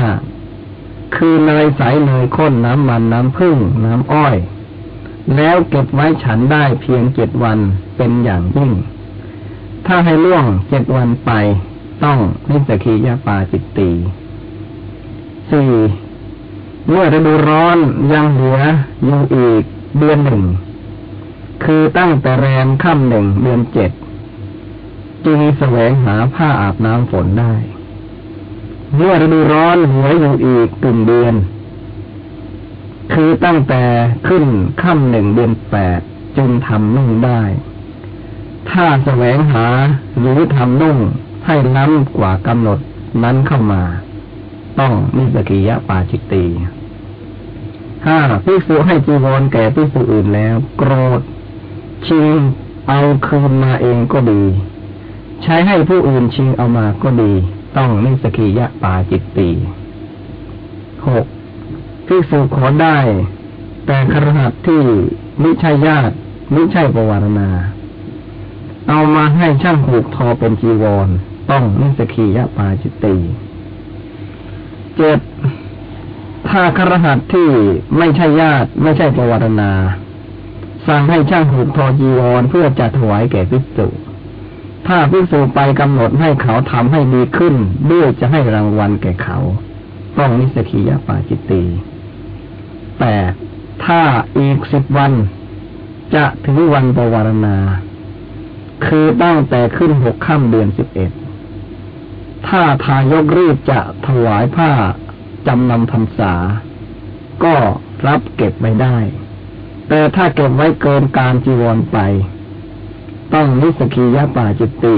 คือเนยใสเนยข้นน้ำมันน้ำผึ้งน้ำอ้อย แล้วเก็บไว้ฉันได้เพียงเจ็ดวันเป็นอย่างยิ่ง ถ้าให้ล่วงเจ็ดวันไป ต้องนิสกียาปาจิตตีสี่เมื่อฤดูร้อนยังเหลืออยู่อีกเดือนหนึ่ง คือตั้งแต่แรมค่ำหนึ่งเดือนเจ็ดจึงแสวงหาผ้าอาบน้ำฝนได้ เมื่อฤดูร้อนเหลืออยู่อีกตึงเดือน คือตั้งแต่ขึ้นค่ำหนึ่งเดือนแปดจึงทำนุ่งได้ ถ้าแสวงหาหรือทำนุ่งให้ล้ำกว่ากำหนดนั้นเข้ามา ต้องนิสกิยะปาจิตตีห้าภิกษุให้จีวรแก่ภิกษุอื่นแล้ว โกรธ ชิงเอาคืนมาเองก็ดี ใช้ให้ผู้อื่นชิงเอามาก็ดี ต้องนิสกิยะปาจิตตีหกภิกษุขอได้ แต่ครหัสที่มิใช่ญาติมิใช่ประวารณา เอามาให้ช่างผูกทอเป็นจีวร ต้องนิสกียะปาจิตตีเจ็ดถ้าครหัสที่ไม่ใช่ญาติ ไม่ใช่ประวารณา สั่งให้ช่างผูกทอจีวรเพื่อจะถวายแก่ภิกษุ ถ้าภิกษุไปกำหนดให้เขาทำให้ดีขึ้นด้วยจะให้รางวัลแก่เขา ต้องนิสกียะปาจิตตีแต่ถ้าอีกสิบวัน จะถึงวันปวารณา คือตั้งแต่ขึ้นหกค่ำเดือนสิบเอ็ดถ้าทายกรีบจะถวายผ้าจำนำพรรษา ก็รับเก็บไม่ได้ แต่ถ้าเก็บไว้เกินการจีวรไป ต้องนิสกียะป่าจิตตี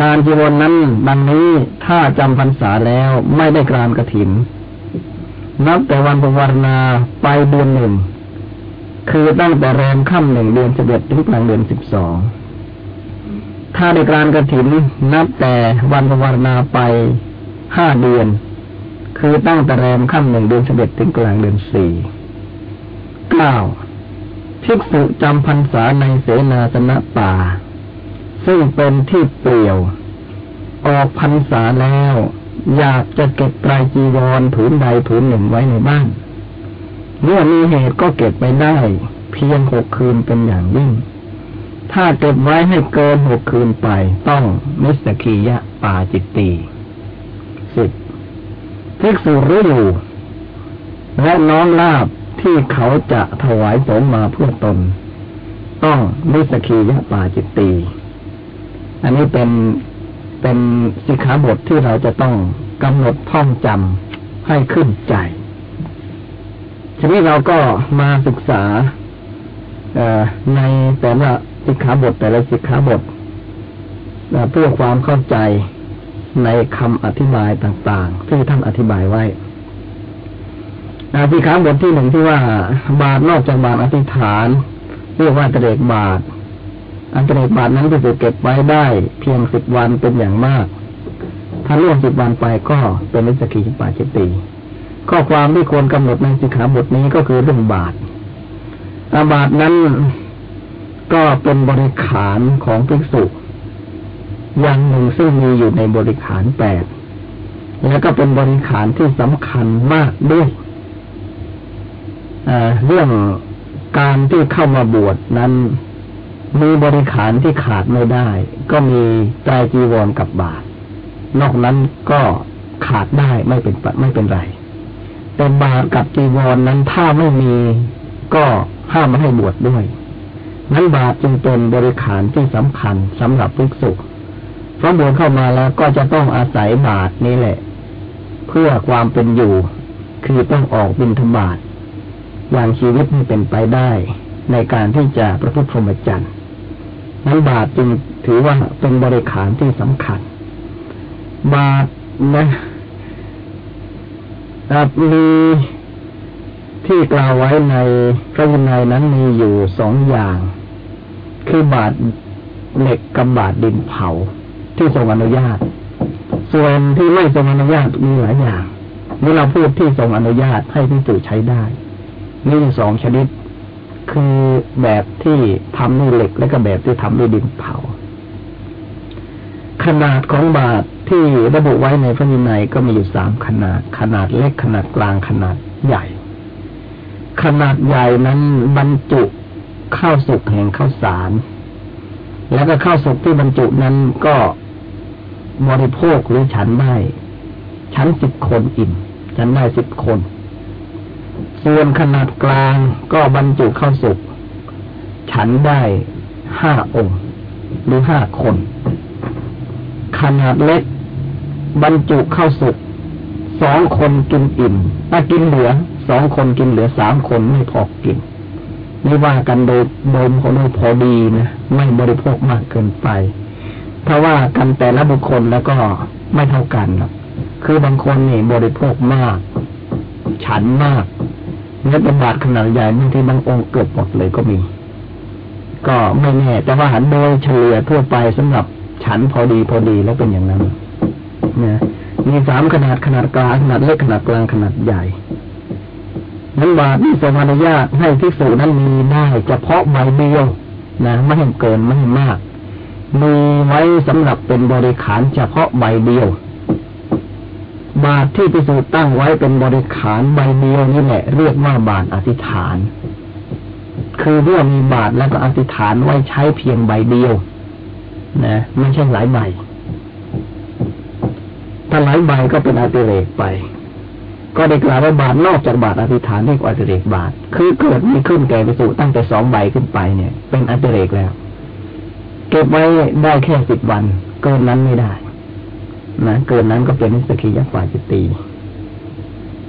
การจีวรนนั้นดังนี้ถ้าจำพรรษาแล้วไม่ได้กรานกระถิน นับแต่วันประวารณาไปเดือนหนึ่ง คือตั้งแต่แรมค่ำหนึ่งเดือนสิบเอ็ดถึงกลางเดือนสิบสองถ้าในกรารกระถิน นับแต่วันประวารณาไปห้าเดือน คือตั้งแต่แรมค่ำหนึ่งเดือนสิบเอ็ดถึงกลางเดือนสี่เก้า ภิกษุจำพรรษาในเสนาสนะป่า ซึ่งเป็นที่เปลี่ยว ออกพรรษาแล้ว อยากจะเก็บไตรจีวรผืนใดผืนหนึ่งไว้ในบ้านเมื่อมีเหตุก็เก็บไปได้ เพียงหกคืนเป็นอย่างยิ่ง ถ้าเก็บไว้ให้เกินหกคืนไป ต้องมิสกียะปาจิตตีสิบภิกษุรู้อยู่และน้อมลาบ ที่เขาจะถวายสมมาเพื่อตน ต้องมิสกียะปาจิตตีอันนี้เป็นเป็นสิกขาบทที่เราจะต้องกำหนดท่องจำให้ขึ้นใจ ทีนี้เราก็มาศึกษาในแต่ละสิกขาบทแต่ละสิกขาบทเพื่อความเข้าใจในคำอธิบายต่าง ๆ ที่ท่านอธิบายไว้ สิกขาบทที่หนึ่งที่ว่า บาทนอกจากบาทอธิษฐาน เรียกว่าตะเดกบาทอันตรบาทนั้นก็จะเก็บไว้ได้ เพียงสิบวันเป็นอย่างมาก ถ้าล่วงสิบวันไปก็เป็นนิสกิปาจิตีข้อความที่ควรกำหนดในสิกขาบทนี้ก็คือเรื่องบาทอาบาทนั้นก็เป็นบริขารของภิกษุอย่างหนึ่งซึ่งมีอยู่ในบริขารแปดแล้วก็เป็นบริขารที่สำคัญมากด้วย เรื่องการที่เข้ามาบวชนั้นมีบริขารที่ขาดไม่ได้ ก็มีไตรจีวรกับบาท นอกนั้นก็ขาดได้ไม่เป็นไม่เป็นไร แต่บาทกับจีวรนนั้นถ้าไม่มีก็ห้ามไม่ให้บวชดด้วย นั้นบาทจึงเป็นบริขารที่สำคัญสำหรับภิกษุเพราะบวชเข้ามาแล้วก็จะต้องอาศัยบาทนี้แหละ เพื่อความเป็นอยู่ คือต้องออกบิณฑบาต อย่างชีวิตนี้เป็นไปได้ ในการที่จะประพฤติพรหมจรรย์นั้นบาทจึงถือว่าเป็นบริขารที่สำคัญ บาทนะมีที่กล่าวไว้ในพระวินัยนั้นมีอยู่สองอย่าง คือบาทเหล็กกับบาทดินเผาที่ทรงอนุญาต ส่วนที่ไม่ทรงอนุญาตมีหลายอย่างนี่เราพูดที่ทรงอนุญาตให้ที่สื่ใช้ได้ นี่สองชนิด คือแบบที่ทำด้วยเหล็กและก็แบบที่ทำด้วยดินเผา ขนาดของบาทที่ระบุไว้ในพระวินัยก็มีอยู่สามขนาด ขนาดเล็กขนาดกลางขนาดใหญ่ ขนาดใหญ่นั้นบรรจุข้าวสุกแห่งข้าวสาร แล้วก็ข้าวสุกที่บรรจุนั้นก็บริโภคหรือฉันได้ ฉันสิบคนอิ่ม ฉันได้สิบคน ส่วนขนาดกลางก็บรรจุเข้าสุกฉันได้ห้าองค์หรือห้าคน ขนาดเล็ก บรรจุเข้าสุกสองคนกินอิ่มถ้ากินเหลือสองคนกินเหลือสามคนไม่พอกินไม่ว่ากันโดยโดยพอโดยพอดีนะไม่บริโภคมากเกินไปถ้าว่ากันแต่ละบุคคลแล้วก็ไม่เท่ากันหรอกคือบางคนนี่บริโภคมาก ฉันมาก นี่เป็นบาทขนาดใหญ่บางทีบางองค์เกิดหมดเลยก็มี ก็ไม่แน่ แต่ว่าหันโดยเฉลี่ยทั่วไปสำหรับฉันพอดีพอดีแล้วเป็นอย่างนั้นนะมีสามขนาดขนาดกลางขนาดเล็กขนาดกลางขนาดใหญ่นั้นบาทนี่สมานญาตให้ที่สูนั้นมีได้เฉพาะใบเดียวนะไม่ให้เกินไม่ให้มาก มีไว้สำหรับเป็นบริขารเฉพาะใบเดียว บาทที่พิสูจน์ตั้งไว้เป็นบริขารใบเดียวนี่แหละ เรียกว่าบาทอธิษฐาน คือเมื่อมีบาทแล้วก็อธิษฐานไว้ใช้เพียงใบเดียว นะไม่ใช่หลายใบถ้าหลายใบก็เป็นอติเรกไป ก็ได้กล่าวว่าบาทนอกจากบาทอธิษฐานเรียกว่าอติเรกบาท คือเกิดมีขึ้นแก่ไปสู่ตั้งแต่สองใบขึ้นไปเนี่ย เป็นอติเรกแล้ว เก็บไว้ได้แค่สิบวันเกินนั้นไม่ได้ นะเกินนั้นก็เป็นนิสกิยฝ่ายจิตตี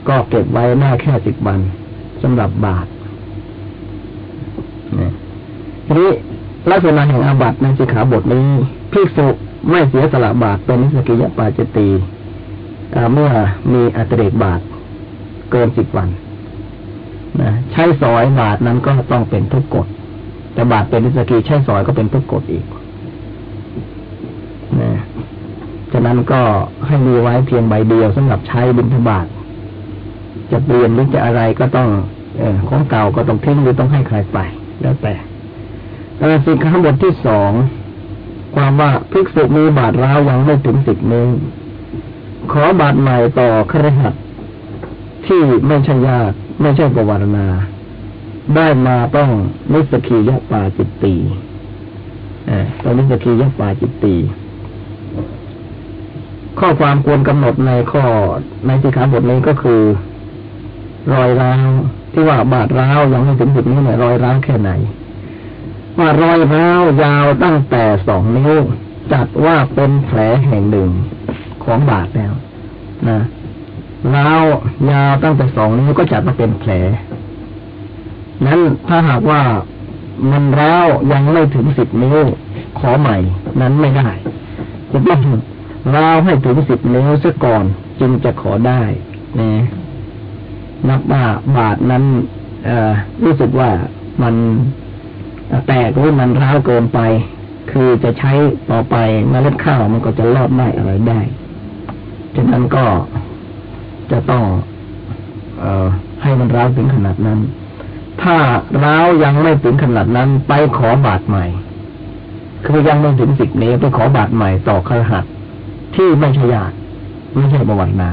ก็เก็บไว้ได้แค่สิบวันสำหรับบาทนี่ทีนี้ลักษณะแห่งอาบัติในสิกขาบทนี้ภิกษุไม่เสียสละบาทเป็นนิสกิยปาจิตีเมื่อมีอัตเรกบาทเกินสิบวันนะใช้สอยบาทนั้นก็ต้องเป็นทุกกฎแต่บาทเป็นนิสกิใช้สอยก็เป็นทุกกฎอีกนะ ฉะนั้นก็ให้มีไว้เพียงใบเดียวสำหรับใช้บิณฑบาตจะเปลี่ยนหรือจะอะไรก็ต้องเอของเก่าก็ต้องทิ้งหรือต้องให้ใครไป แล้วแต่สิกขาบทที่สองความว่าภิกษุมีบาทร้าวยังไม่ถึงสิบนิ้วขอบาทใหม่ต่อครหัสที่ไม่ใช่ญาติไม่ใช่ประวัตนาได้มาต้องนิสกียปาจิตตีต้องนิสกียปาจิตตี ข้อความควรกำหนดในข้อในสิกขาบทนี้ก็คือ รอยร้าวที่ว่าบาดร้าวยังไม่ถึงสิบนิ้เนี่ยรอยร้าวแค่ไหน ว่ารอยร้าวยาวตั้งแต่สองนิ้ว จัดว่าเป็นแผลแห่งหนึ่งของบาดแล้วนะร้าวยาวตั้งแต่สองนิ้วก็จัดมาเป็นแผล นั้นถ้าหากว่ามันร้าวยังไม่ถึงสิบนิ้วขอใหม่ นั้นไม่ได้จะต้อง ร้าวให้ถึงสิบนิ้วซะก่อน จึงจะขอได้นะนับว่าบาทนั้นรู้สึกว่ามันแตกหรือมันร้าวเกินไป คือจะใช้ต่อไปเมล็ดข้าวมันก็จะรอดได้อะไรได้ฉะนั้นก็จะต้องเออให้มันร้าวถึงขนาดนั้น ถ้าร้าวยังไม่ถึงขนาดนั้น ไปขอบาทใหม่ คือยังไม่ถึงสิบนี้ไปขอบาทใหม่ต่อครหัส ที่ไม่ใช่ญาติไม่ใช่บวรนา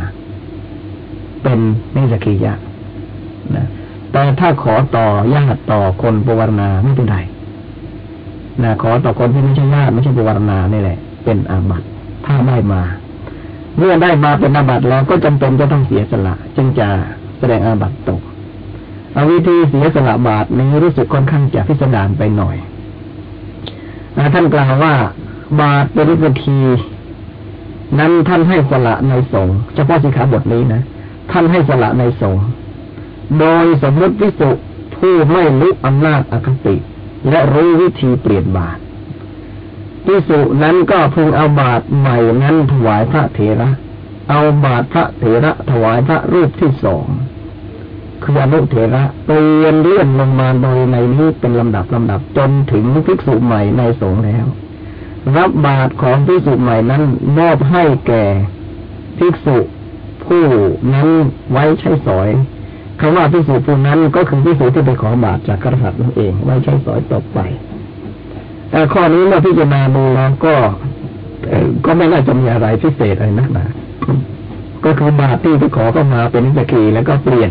เป็นนิสกิยะนะแต่ถ้าขอต่อญาติต่อคนปวารณาไม่เป็นไรนะขอต่อคนที่ไม่ใช่ญาติไม่ใช่ปวารณานี่แหละ เป็นอาบัติถ้าได้มา เมื่อได้มาเป็นอาบัติแล้วก็จำเป็นจะต้องเสียสละ จึงจะแสดงอาบัติตกเอาวิธีเสียสละบาทนี้รู้สึกค่อนข้างจะพิสดารไปหน่อยนะท่านกล่าวว่า บาทเป็นวิธี นั้นท่านให้สละในสงฆ์เฉพาะสิกขาบทนี้นะ ท่านให้สละในสงฆ์โดยสมมติวิสุผู้ไม่รู้อำนาจอคติ และรู้วิธีเปลี่ยนบาทวิสุนั้นก็พึงเอาบาทใหม่นั้นถวายพระเถระ เอาบาทพระเถระถวายพระรูปที่สองคืออนุเถระเปลี่ยนเลื่อนลงมาโดยในนี้เป็นลำดับลำดับจนถึงภิกษุใหม่ในสงฆ์แล้ว รับบาทของภิกษุใหม่นั้นมอบให้แก่ภิกษุผู้นั้นไว้ใช้สอยคำว่าพิสูจน์ผู้นั้นก็คือพิสูจน์ที่ไปขอบาตรจากกษัตริย์นั่นเองไม่ใช่สอยตกไปแต่ข้อนี้เมื่อพิจารณาดูแล้วก็ก็ไม่น่าจะมีอะไรพิเศษอะไรนักหนาก็คือบาตที่ไปขอก็มาเป็นนิสกีแล้วก็เปลี่ยน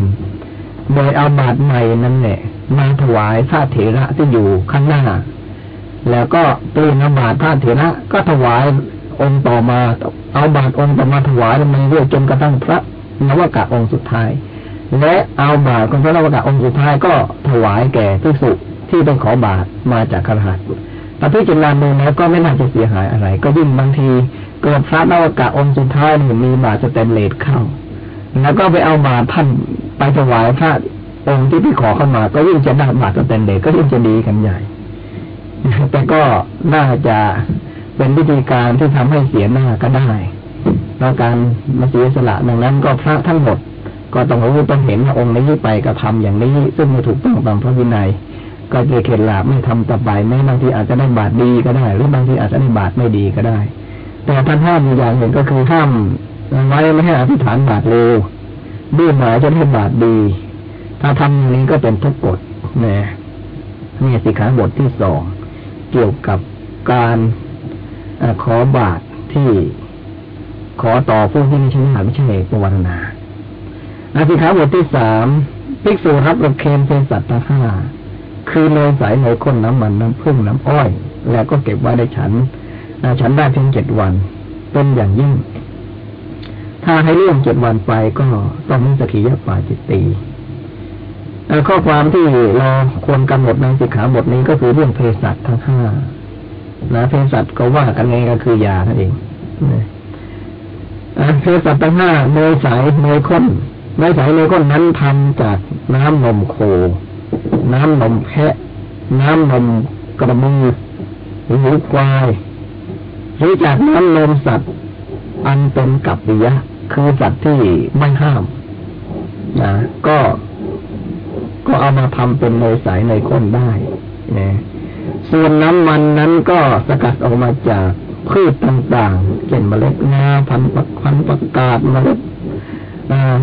โดยเอาบาตรใหม่นั่นแหละมาถวายพระเถระที่อยู่ข้างหน้า แล้วก็เปลี่ยนเอาบาตรพระเถระก็ถวายองค์ต่อมา เอาบาตรองค์ต่อมาถวายมันเรื่อยจนกระทั่งพระนวากะองค์สุดท้าย และเอาบาตรของพระนวากะองค์สุดท้ายก็ถวายแก่ภิกษุที่เป็นขอบาตรมาจากคารหัสแต่พิจารณาดูแล้วก็ไม่น่าจะเสียหายอะไร ก็ยิ่งบางทีเกิดพระนวากะองค์สุดท้ายหนึ่งมีบาตรสแตนเลสเข้า แล้วก็ไปเอาบาตรท่านไปถวายพระองค์ที่พี่ขอเข้ามา ก็ยิ่งจะได้บาตรสแตนเลสก็ยิ่งจะดีกันใหญ่ แต่ก็น่าจะเป็นวิธีการที่ทำให้เสียหน้าก็ได้แล้วการมาเสียสละดังนั้นก็พระทั้งหมด ก็ต้องรู้ต้องเห็นว่าองค์นี้ไปกระทาอย่างนี้ ซึ่งไม่ถูกต้องตามพระวินัย ก็จะเข็ดหลาบไม่ทำต่อไปแม้บางทีอาจจะได้บาตรดีก็ได้ หรือบางทีอาจจะได้บาตรไม่ดีก็ได้ แต่ท่านห้ามอย่างหนึ่งก็คือห้ามไว้ไม่ให้อธิษฐานบาตรเร็วด้วยหมายจะได้บาตรดี ถ้าทำอย่างนี้ก็เป็นทุกกฎนะนี่สิขาบทที่สอง เกี่ยวกับการอขอบาตรที่ขอต่อผู้ที่ไม่ใช่หาไม่ใช่ปวารณาอาสิขาบทที่สามภิกษุรับประเคนเป็นสัตว์ทั้งห้าคือเนยใสเนยข้นน้ำมันน้ำพึ่งน้ำอ้อย แล้วก็เก็บไว้ในฉันฉันได้เพียงเจ็ดวัน เป็นอย่างยิ่ง ถ้าให้เรื่องเจ็ดวันไปก็ต้องมีสกิยปาจิตตี ข้อความที่เราควรกำหนดในสิกขาบทนี้ก็คือเรื่องเภสัชทั้งห้านะเภสัชก็ว่ากันไงก็คือยานั่นเองเภสัชทั้งห้าเนยใสเนยข้นเนยใสเนยข้นนั้นทำจากน้ำนมโค น้ำนมแพะ น้ำนมกระมือหรือควายหรือจากน้ำนมสัตว์ อันเป็นกัปปิยะ คือสัตว์ที่ไม่ห้ามนะก็ ก็เอามาทำเป็นเนยใสเนยข้นได้นะส่วนน้ำมันนั้นก็สกัดออกมาจากพืชต่างๆเช่นเมล็ดงาพันธุ์พันประกาศเมล็ด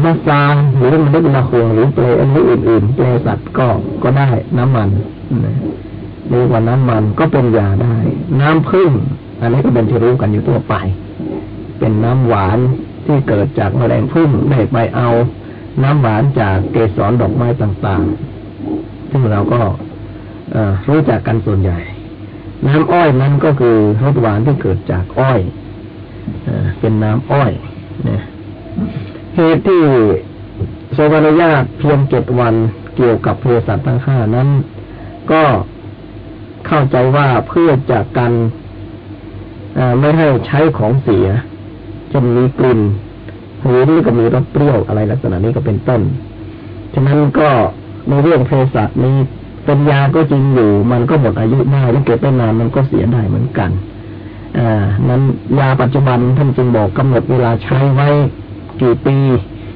มะซางหรือเมล็ดมะฮวงหรือเปลอันนี้อื่นๆเปลสัตว์ก็ก็ได้น้ำมันเรียกว่าน้ำมันก็เป็นยาได้ น้ำพึ่งอันนี้ก็เป็นที่รู้กันอยู่ทั่วไป เป็นน้ำหวานที่เกิดจากแมลงพึ่งได้ไปเอา น้ำหวานจากเกสรดอกไม้ต่างๆ ซึ่งเราก็รู้จักกันส่วนใหญ่ น้ำอ้อยนั้นก็คือรสหวานที่เกิดจากอ้อยอเป็นน้ำอ้อยเนี่ยเหตุที่โซวานุญาตเพียงเจ็ดวันเกี่ยวกับเภสัชทั้งห้านั้น ก็เข้าใจว่าเพื่อจะกันไม่ให้ใช้ของเสียจนมีกลิ่น หรือนี่ก็มีรสเปรี้ยวอะไรลักษณะนี้ก็เป็นต้น ฉะนั้นก็ในเรื่องเภสัชนี้เป็นยาก็จริงอยู่ มันก็หมดอายุได้แล้วเก็บไปนานมันก็เสียได้เหมือนกันอ่านั้นยาปัจจุบันท่านจึงบอกกำหนดเวลาใช้ไว้กี่ปี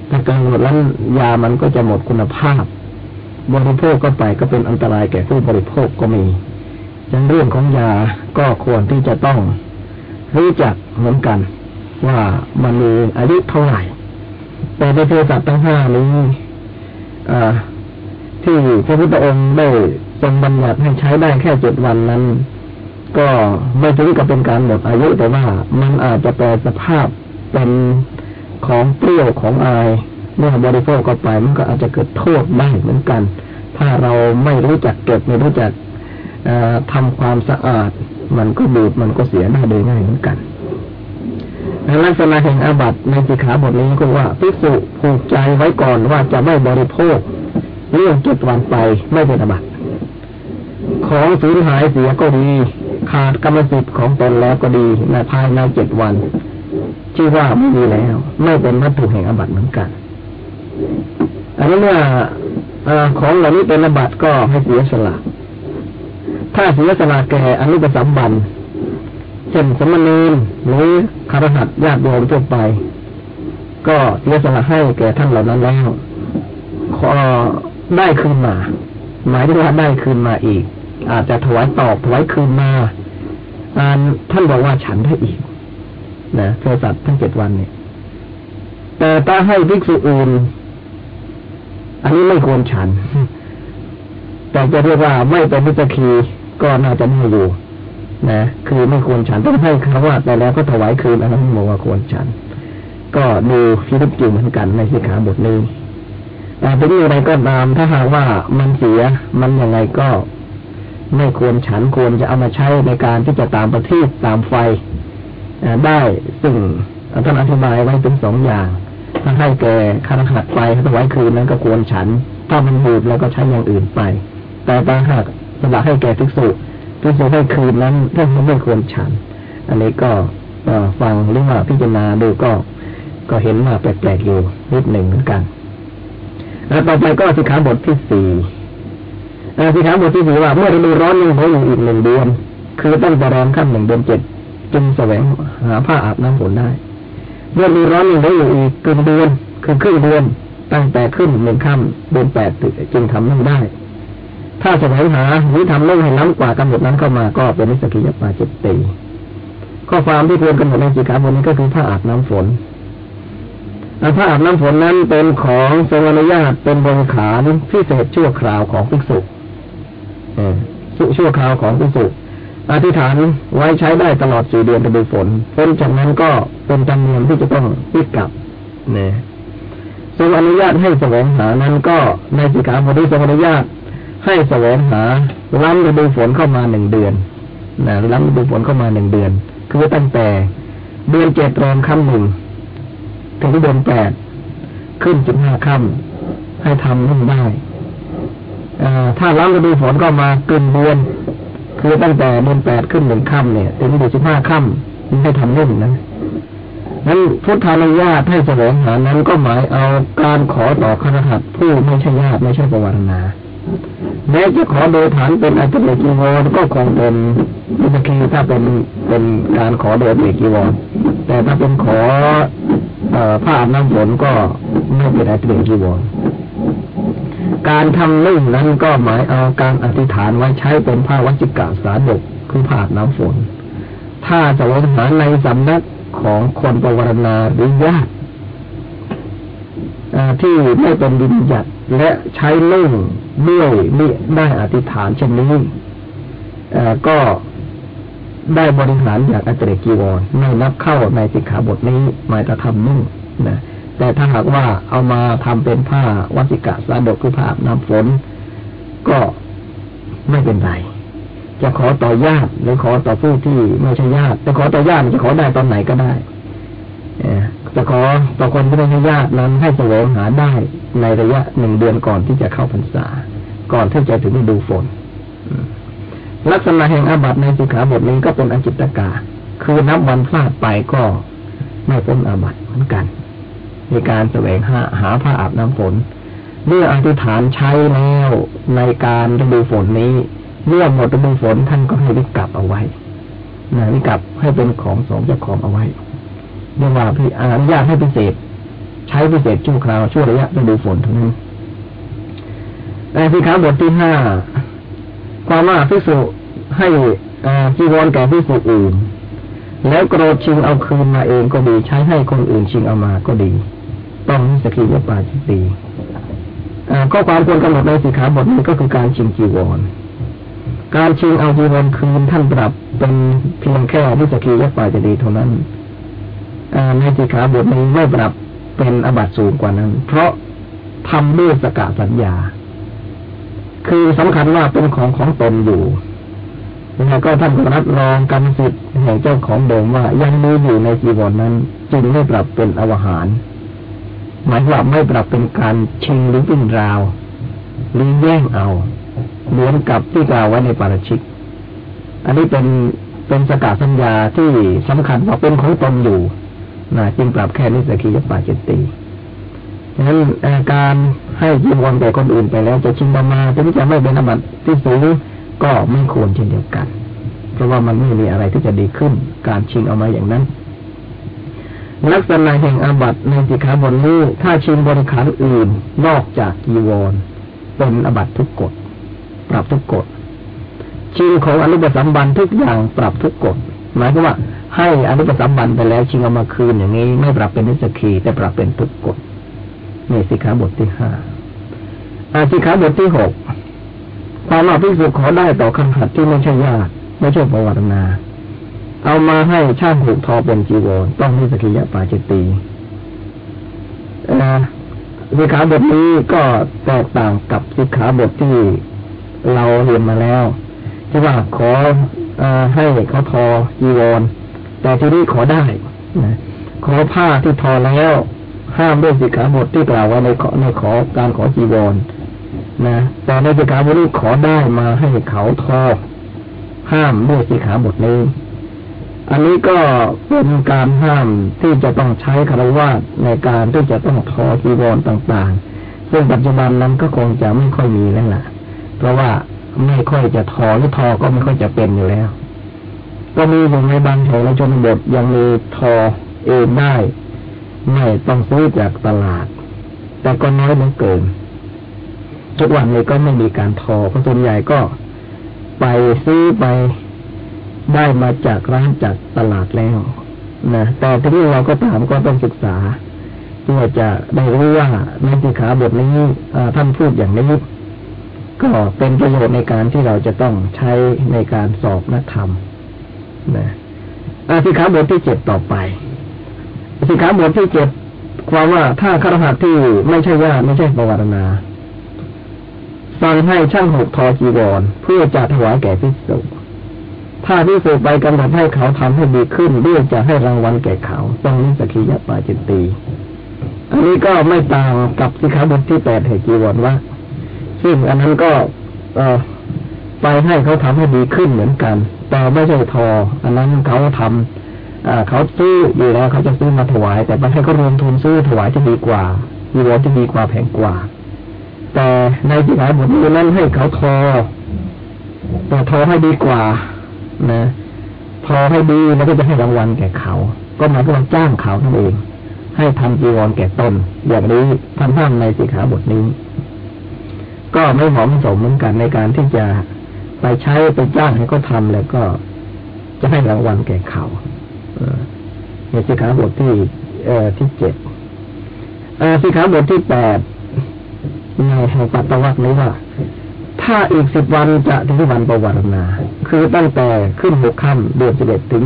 ถ้าเกินหมดแล้วยามันก็จะหมดคุณภาพ บริโภคก็ไปก็เป็นอันตรายแก่ผู้บริโภคก็มีดังเรื่องของยาก็ควรที่จะต้องรู้จักเหมือนกัน ว่ามันมีอายุเท่าไหร่ แต่ในเภสัชทั้งห้านี้ที่พระพุทธองค์ได้ทรงบัญญัติให้ใช้ได้แค่เจ็ดวันนั้น ก็ไม่ถึงกับเป็นการหมดอายุแต่ว่ามันอาจจะแปลสภาพเป็นของเปรี้ยวของอายเมื่อบริโภคก็ไปมันก็อาจจะเกิดโทษได้เหมือนกัน ถ้าเราไม่รู้จักเก็บไม่รู้จักทำความสะอาด มันก็บูดมันก็เสียได้โดยง่ายเหมือนกัน ในลักษณะแห่งอาบัติในสิกขาบทนี้ก็ว่าภิกษุผูกใจไว้ก่อนว่าจะไม่บริโภคเรื่องเจ็ดวันไปไม่เป็นอาบัติของสูญหายเสียก็ดี ขาดกรรมสิทธิ์ของตนแล้วก็ดีในภายในเจ็ดวันชื่อว่าไม่มีแล้ว ไม่เป็นวัตถุแห่งอาบัติเหมือนกันอันนี้เมื่อของเหล่านี้เป็นอาบัติก็ให้เสียสละถ้าเสียสละแก่อนุปสัมบันเช่นสมณีนหรือคารหัสญาติโยมทั่วไป ก็เสียสละให้แก่ท่านเหล่านั้นแล้วขอได้คืนมา หมายถึงว่าได้คืนมาอีก อาจจะถวายตอบถวายคืนมาอ่านท่านบอกว่าฉันได้อีกนะเภสัชทั้งเจ็ดวันเนี่ยแต่ถ้าให้ภิกษุอื่นอันนี้ไม่ควรฉัน แต่จะเรียกว่าไม่เป็นมิจคีก็น่าจะไม่อยู่ นะคือไม่ควรฉันต้องให้คำว่าแต่แล้วก็ถวายคืนอันนั้นบอกว่าควรฉัน ก็ดูพิรุจอยู่เหมือนกันในสิกขาบทนี้แต่เป็นอย่างไรก็ตามถ้าหากว่ามันเสียมันยังไงก็ไม่ควรฉันควรจะเอามาใช้ในการที่จะตามประทีปตามไฟได้ซึ่งท่านอธิบายไว้เป็นสองอย่าง ถ้าให้แก่คารหัดไปถ้าไว้คืนนั้นก็ควรฉัน ถ้ามันบูดแล้วก็ใช้อย่างอื่นไป แต่ถ้าหากสละให้แก่ทิกษุ ทิกษุให้คืนนั้นท่านไม่ควรฉัน อันนี้ก็ฟังหรือว่าพิจารณาดูก็ ก็เห็นว่าแปลกๆอยู่นิดหนึ่งเหมือนกันแล้วต่อไปก็สิขาบทที่สี่สิขาบทที่สี่ว่าเมื่อฤดูร้อนยังเหลือยู่อีกหนึ่งเดือน คือตั้งแต่แรมขั้นหนึ่งเดือนเจ็ดจึงแสวงหาผ้าอาบน้ำฝนได้เมื่อมีร้อนยังเหลือยู่อีกครึ่งเดือนคือครึ่งเดือน ตั้งแต่ขึ้นหนึ่งค่ำเดือนแปดจึงทำนึ่งได้ ถ้าแสวงหาหรือทำนึ่องให้ล้ำกว่ากำหนดนั้นเข้ามาก็เป็นนิสกิยปาจิตตีข้อความที่ควรกำหนดในสิกขาบทนี้ก็คือผ้าอาบน้ำฝนผ้าอาบน้ำฝนนั้นเป็นของทรงอนุญาตเป็นบริขารพิเศษชั่วคราวของภิกษุสุชั่วคราวของภิกษุอธิษฐานไว้ใช้ได้ตลอดสี่เดือนฤดูฝนพ้นจากนั้นก็เป็นจำเนียมที่จะต้องพิกลับเนี่ยทรงอนุญาตให้แสวงหานั้นก็ในสิกขาบทที่ทรงอนุญาต ให้แสวงหาล้ำฤดูฝนเข้ามาหนึ่งเดือนนะล้ำฤดูฝนเข้ามาหนึ่งเดือน คือตั้งแต่เดือนเจ็ดแรมค่ำหนึ่งถึงเดือนแปดขึ้นจุดห้าค่ำให้ทำนุ่งได้ถ้าล้ำฤดูฝนก็มาเกึ่งเดือน คือตั้งแต่เดือนแปดขึ้นหนึ่งค่ำเนี่ย ถึงเดือนสิบห้าค่ำให้ทำนุ่งนะนั้นพุทธานุญาตให้แสวงหานั้นก็หมายเอาการขอต่อคณหัตผู้ไม่ใช่ญาติไม่ใช่ประวัตินา แม้จะขอโดยฐานเป็นอัตเลกีวรก็คงเป็นมุสกีถ้าเป็นเป็นการขอโดยเอกีวรแต่ถ้าเป็นขอผ้าน้ำฝนก็ไม่เป็นอัตเลกีวรการทำนึ่งนั้นก็หมายเอาการอธิษฐานไว้ใช้เป็นผ้าวัจิกาสาดกคือผ้าน้ำฝน ถ้าจะวหาในสำนักของคนปวารณาหรือญาติที่ไม่เป็นดินหยัดและใช้เล่ง เมื่อยนี่ได้อธิษฐานเช่นนี้ก็ได้บริหารอย่างอัจฉริกีวรไม่นับเข้าในสิกขาบทนี้หมายจะทำนุ่งนะแต่ถ้าหากว่าเอามาทำเป็นผ้าวัสิกะสาดกคือผ้าน้ำฝน ก็ไม่เป็นไร จะขอต่อญาติหรือขอต่อผู้ที่ไม่ใช่ญาติจะขอต่อญาติจะขอได้ตอนไหนก็ได้ จะขอต่อคนที่ไม่ใช่ญาตินั้นให้แสวงหาได้ในระยะหนึ่งเดือนก่อนที่จะเข้าพรรษา ก่อนที่จะถึงฤดูฝนลักษณะแห่งอาบัติในสิกขาบทนี้ก็เป็นอจิตตกา คือนับวันพลาดไปก็ไม่พ้นอาบัติเหมือนกันในการแสวงหาหาผ้าอาบน้ำฝนเมื่ออธิษฐานใช้แล้วในการฤดูฝนนี้เมื่อหมดฤดูฝนท่านก็ให้วิกลับเอาไว้นะวิกลับให้เป็นของสองเจ้าของเอาไว้ เรียกว่าพี่อนุญาตให้พิเศษ ใช้พิเศษชั่วคราวช่วระยะฤดูฝนเท่านั้นแต่สิขาบทที่ห้าความว่าพิสุให้จีวรแก่พิสุอื่น แล้วโกรธชิงเอาคืนมาเองก็ดี ใช้ให้คนอื่นชิงเอามาก็ดี ต้องสกิยปาจิตีข้อความควรกำหนดในสิขาบทนี้ก็คือการชิงจีวร การชิงเอาจีวรคืนท่านปรับเป็นเพียงแค่วิสกียปาจะดีเท่านั้น ในสิขาบทนี้ไม่ปรับเป็นอบัตสูงกว่านั้น เพราะทำด้วยสกาสัญญา คือสำคัญว่าเป็นของของตนอยู่แล้วก็ท่านก็รับรองกรรมสิทธิ์แห่งเจ้าของเดิมว่ายังมีอยู่ในจีวรนนั้น จึงไม่ปรับเป็นอวหารหมายว่าไม่ปรับเป็นการชิงหรือเป็นราว หรือแย่งเอาเหมือนกับที่กล่าวไว้ในปาราชิก อันนี้เป็นเป็นสกาสัญญาที่สำคัญว่าเป็นของตนอยู่ นะจึงปรับแค่นิสกิยปาจิตตีฉะนั้นการให้จีวรแก่คนอื่นไปแล้วจะชิงบามาถึงจะไม่เป็นอบัติที่สูงก็ไม่ควรเช่นเดียวกัน เพราะว่ามันไม่มีอะไรที่จะดีขึ้น การชิงเอามาอย่างนั้น ลักษณะแห่งอาบัติในสิกขาบทนี้ถ้าชิงบริขารอื่นนอกจากจีวรเป็นอบัตทุกกฎ ปรับทุกกฎชิงของอนุปสัมบันทุกอย่างปรับทุกกฎหมายถึงว่า ให้อนุปสัมบันไปแล้วชิงเอามาคืนอย่างนี้ ไม่ปรับเป็นนิสกีแต่ปรับเป็นทุกกฎนี่สิขาบทที่ห้าอาสิขาบทที่หกความว่าพิสุขอได้ต่อคำขัดที่ไม่ใช่ญาติไม่ใช่ประวัตินา เอามาให้ช่างผูกทอเป็นจีวรต้องนิสกิยะปาจิตีสิขาบทนี้ก็แตกต่างกับสิขาบทที่เราเรียนมาแล้ว ที่ว่าขออให้เขาทอจีวร แต่ที่นี้ขอได้ขอผ้าที่ทอแล้ว ห้ามด้วยสิกขาบทที่กล่าวว่าในขอในขอการขอจีวรนะแต่ในสิกขาบทนี้ขอได้มาให้เขาทอห้ามด้วยสิกขาบทนี้ อันนี้ก็เป็นการห้ามที่จะต้องใช้คารวะในการที่จะต้องทอจีวรต่างๆ ซึ่งปัจจุบันนั้นก็คงจะไม่ค่อยมีแล้วล่ะ เพราะว่าไม่ค่อยจะทอหรือทอก็ไม่ค่อยจะเป็นอยู่แล้ว ก็มีอยู่ในบางแห่งในชนบทยังมีทอเองได้ ไม่ต้องซื้อจากตลาด แต่ก็น้อยเหลือเกิน ทุกวันนี้ก็ไม่มีการทอเพราะส่วนใหญ่ก็ไปซื้อไปได้มาจากร้านจากตลาดแล้วนะแต่ทีนี้เราก็ตามก็ต้องศึกษาเพื่อจะได้รู้ว่าในสิขาบทนี้ท่านพูดอย่างนี้ก็เป็นประโยชน์ในการที่เราจะต้องใช้ในการสอบนักธรรม นะอาสิขาบทที่เจ็ดต่อไปสิขาบทที่เจ็ดความว่าถ้าคารหัสที่ไม่ใช่ญาติไม่ใช่ประวัตินาสั่งให้ช่างหกทอจีวร เพื่อจะถวายแก่พิสุถ้าพิสุไปกำหนดให้เขาทำให้ดีขึ้นด้วยจะให้รางวัลแก่เขาต้องนิสกิยปาจิตตีอันนี้ก็ไม่ต่างกับสิขาบทที่แปดเหตุจีวรว่า ซึ่งอันนั้นก็ เออ ไปให้เขาทำให้ดีขึ้นเหมือนกัน แต่ไม่ใช่ทออันนั้นเขาทำอ่าเขาซื้ออยู่แล้วเขาจะซื้อมาถวาย แต่ไปให้เขารวมทุนซื้อถวายจะดีกว่าจีวรจะดีกว่าแพงกว่า แต่ในที่หายบทนี้นั้นให้เขาทอแต่ทอให้ดีกว่า นะทอให้ดีแล้วก็จะให้รางวัลแก่เขา ก็หมายถึงจ้างเขานั่นเอง ให้ทำจีวรแก่ตนอย่างนี้ท่านห้ามในสิขาบทนี้ ก็ไม่เหมาะสมเหมือนกันในการที่จะ ไปใช้ไปจ้างให้เขาทาแล้วก็จะให้รางวัลแก่เขาในสิขาบทที่เอ่อที่เจ็ดสิขาบทที่แปดในแห่งปัตตวักนี้ว่า ถ้าอีกสิบวันจะถึงวันประวัตินาคือตั้งแต่ขึ้นหกค่ำเดือนสิบเอ็ดถึง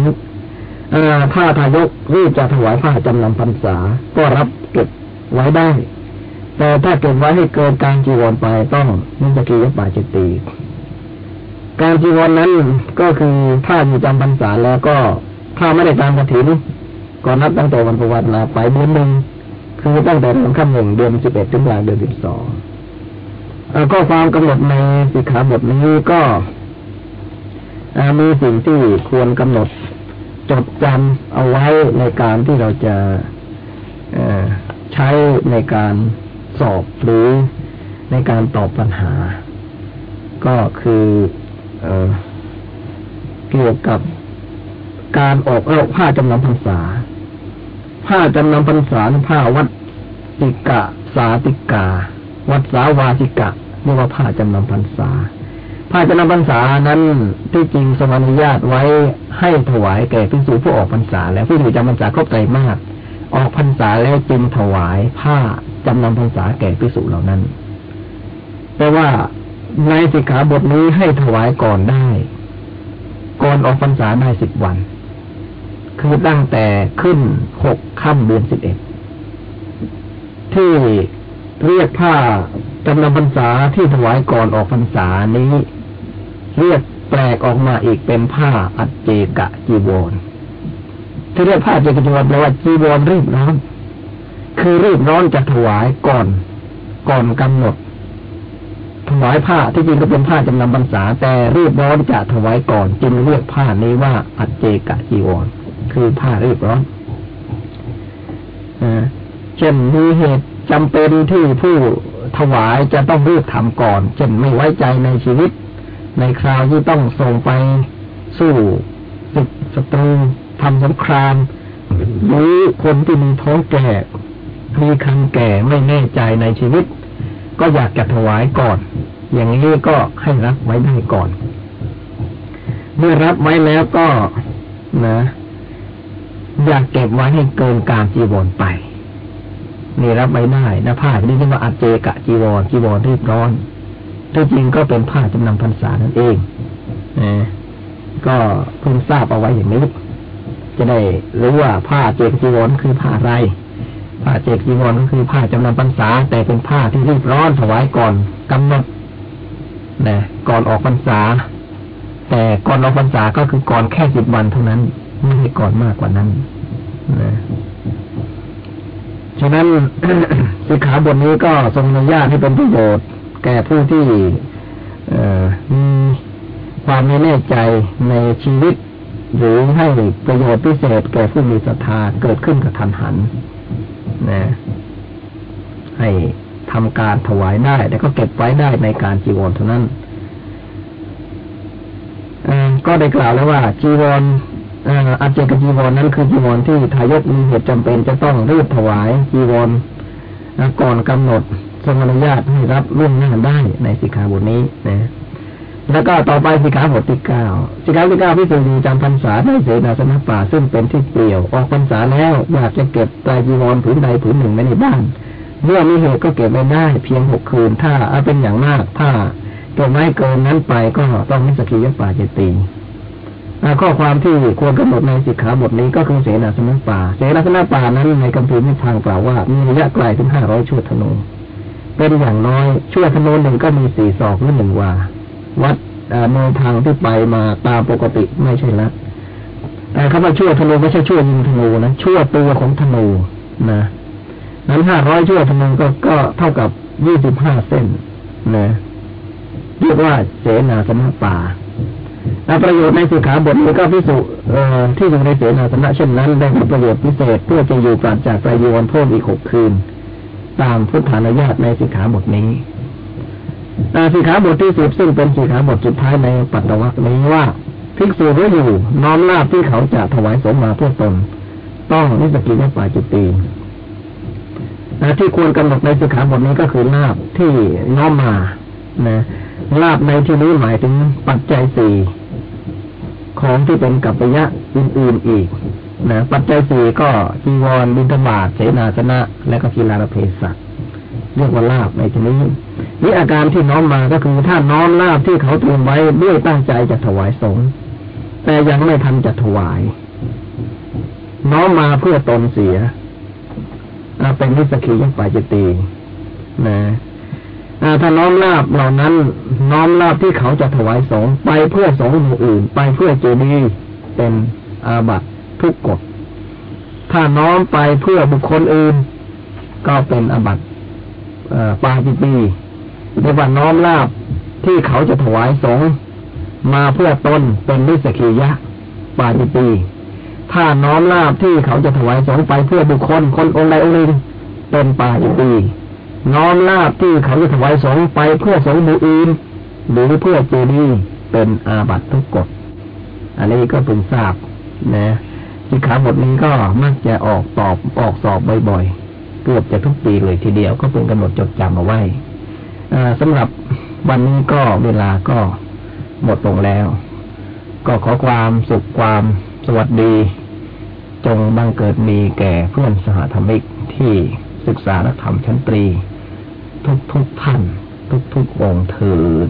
ถ้าทายกรีบจะถวายผ้าจำนำพรรษา ก็รับเก็บไว้ได้ แต่ถ้าเก็บไว้ให้เกินการจีวรไปต้องนิสกียปาจิตี การจีวรนนั้นก็คือถ้าอยู่จำพรรษาแล้วก็ถ้าไม่ได้ตามกระถินก็นับตั้งแต่วันประวัตินาไปเดือนหนึ่งคือตั้งแต่เดือนขั้นหนึ่งเดือนสิบเอ็ดถึงกลางเดือนสิบสองข้อความกำหนดในสิกขาบทนี้ก็มีสิ่งที่ควรกำหนดจดจำเอาไว้ในการที่เราจะใช้ในการสอบหรือในการตอบปัญหา ก็คือ เกี่ยวกับการออกเอาผ้าจำนำพรรษา ผ้าจำนำพรรษาผ้าวัดติกะ สาติกา วัดสาวาติกะเรียกว่าผ้าจำนำพรรษา ผ้าจำนำพรรษานั้นที่จริงสมนุญาตไว้ให้ถวายแก่พิสูจผู้ออกพรรษา แล้วผู้ถือจำพรรษาครบใจมาก ออกพรรษาแล้วจึงถวายผ้าจำนำพรรษาแก่พิสูจเหล่านั้นแปลว่า ในสิกขาบทนี้ให้ถวายก่อนได้ ก่อนออกพรรษาได้สิบวัน คือตั้งแต่ขึ้นหกค่ำเดือนสิบเอ็ดที่เรียกผ้าจำนำพรรษาที่ถวายก่อนออกพรรษานี้ เรียกแปลกออกมาอีกเป็นผ้าอัจเจกะจีวรที่เรียกผ้าเจกะจีวรแปลว่าจีวรรีบร้อน คือรีบร้อนจะถวายก่อน ก่อนกำหนด ถวายผ้าที่จริงก็เป็นผ้าจำนำพรรษา แต่รีบร้อนจะถวายก่อน จึงเรียกผ้านี้ว่าอัจเจกะจีวร คือผ้ารีบร้อนเช่นมีเหตุจำเป็นที่ผู้ถวายจะต้องรีบทำก่อน เช่นไม่ไว้ใจในชีวิต ในคราวที่ต้องส่งไปสู้ศึกศัตรูทำสงครามหรือคนที่มีท้องแก่มีคันแก่ไม่แน่ใจในชีวิต ก็อยากจะถวายก่อน อย่างนี้ก็ให้รับไว้ได้ก่อน เมื่อรับไว้แล้วก็นะอยากเก็บไว้ให้เกินการจีวรไปนี่รับไม่ได้นะผ้าที่เรียกว่าอาเจกะจีวรจีวรรีบร้อนที่จริงก็เป็นผ้าจำนำพรรษานั่นเองนะก็เพิ่งทราบเอาไว้อย่างนี้จะได้รู้ว่าผ้าเจกจีวรคือผ้าอะไร ผ้าเจกจีวรก็คือผ้าจำนำพรรษา แต่เป็นผ้าที่รีบร้อนถวายก่อนกำหนดนะก่อนออกพรรษา แต่ก่อนออกพรรษาก็คือก่อนแค่สิบวันเท่านั้นไม่ให้ก่อนมากกว่านั้นนะฉะนั้นสิกขาบทนี้ก็ทรงอนุญาตให้เป็นประโยชน์ แก่ผู้ที่มีความไม่แน่ใจในชีวิต หรือให้ประโยชน์พิเศษ แก่ผู้มีศรัทธาเกิดขึ้นกับทันหัน นะให้ทำการถวายได้แต่ก็เก็บไว้ได้ในการจีวรเท่านั้นก็ได้กล่าวแล้วว่าจีวรอาเจกจีวรนั้นคือจีวรที่ทายกมีเหตุจำเป็นจะต้องรีบถวายจีวรก่อนกำหนดทรงอนุญาตให้รับล่วงหน้าได้ในสิกขาบทนี้นะ แล้วก็ต่อไปสิกขาบทที่เก้าสิกขาบทที่เก้าพิสูจน์จำพรรษาได้เสนาสนะป่าซึ่งเป็นที่เปลี่ยว ออกพรรษาแล้วอยากจะเก็บตายจีวรผืนใดผืนหนึ่งไว้ในบ้าน เมื่อมีเหตุก็เก็บไว้ได้ เพียงหกคืน ถ้าเอาเป็นอย่างมากถ้าเก็บไว้เกินนั้นไปก็ต้องมิสกียป่าเจตีข้อความที่ควรกำหนดในสิกขาบทนี้ก็คือเสนาสนะป่า เสนาสนะป่านั้นในคัมภีร์นิพานกล่าวว่ามีระยะไกลถึงห้าร้อยชั่วธนูเป็นอย่างน้อยชั่วธนูหนึ่งก็มีสี่ศอกหรือหนึ่งวา วัดในทางที่ไปมาตามปกติไม่ใช่ละแต่คำว่าชั่วธนูไม่ใช่ชั่วยิงธนูนะชั่วตัวของธนูนะนั้นห้าร้อยชั่วธนูก็ก็เท่ากับยี่สิบห้าเส้นนะเรียกว่าเสนาสนะป่าประโยชน์ในสิกขาบทนี้ก็พิสูจที่อยู่ในเสนาสนะเช่นนั้นได้ประโยชน์พิเศษเพื่อจะอยู่ปราศจากประโยชน์เพิ่มอีกหกคืน ตามพุทธานุญาตในสิกขาบทนี้ สิกขาบทที่สิบซึ่งเป็นสิกขาบทสุดท้ายในปัตตวัคนี้ว่าภิกษุรู้อยู่น้อมลาบที่เขาจะถวายสมมาเพื่อตน ต้องนิสกินปาจิตตีที่ควรกำหนดในสิกขาบทนี้ก็คือลาบที่น้อมมานะลาบในที่นี้หมายถึงปัจจัยสี่ของที่เป็นกัปปยะอื่นๆอีกนะปัจจัยสี่ก็จีวรบิณฑบาตเสนาสนะ และก็กีฬาเพศัเรียกว่าลาบในที่นี้ นี่อาการที่น้อมมาก็คือถ้าน้อมลาบที่เขาเตรียมไว้ด้วยตั้งใจจะถวายสงฆ์แต่ยังไม่ทันจะถวาย น้อมมาเพื่อตนเสียเป็นนิสกียังปาจิตีนะถ้าน้อมลาบเหล่านั้น น้อมลาบที่เขาจะถวายสงไปเพื่อสงฆ์อื่น ไปเพื่อเจดีย์เป็นอาบัตทุกกฎถ้าน้อมไปเพื่อบุคคลอื่น ก็เป็นอาบัตปาจิตี ในวันน้อมลาบที่เขาจะถวายสงมาเพื่อตนเป็นนิสกียะปาจิตีถ้าน้อมลาบที่เขาจะถวายสงไปเพื่อบุคคลคนองค์ใดองค์หนึ่งเป็นปาจิตีน้อมลาบที่เขาจะถวายสงไปเพื่อสงบูอื่นหรือเพื่อเจดีย์เป็นอาบัตทุกกฎอันนี้ก็เป็นทราบนะสิขาบทนี้ก็มักจะออกตอบออกสอบบ่อยๆ เกือบจะทุกปีเลยทีเดียวก็เป็นกำหนดจดจำเอาไว้ สำหรับวันนี้ก็เวลาก็หมดลงแล้ว ก็ขอความสุขความสวัสดี จงบังเกิดมีแก่เพื่อนสหธรรมิกที่ศึกษาและธรรมชั้นตรี ทุกทุกท่าน ทุกทุกองเทิน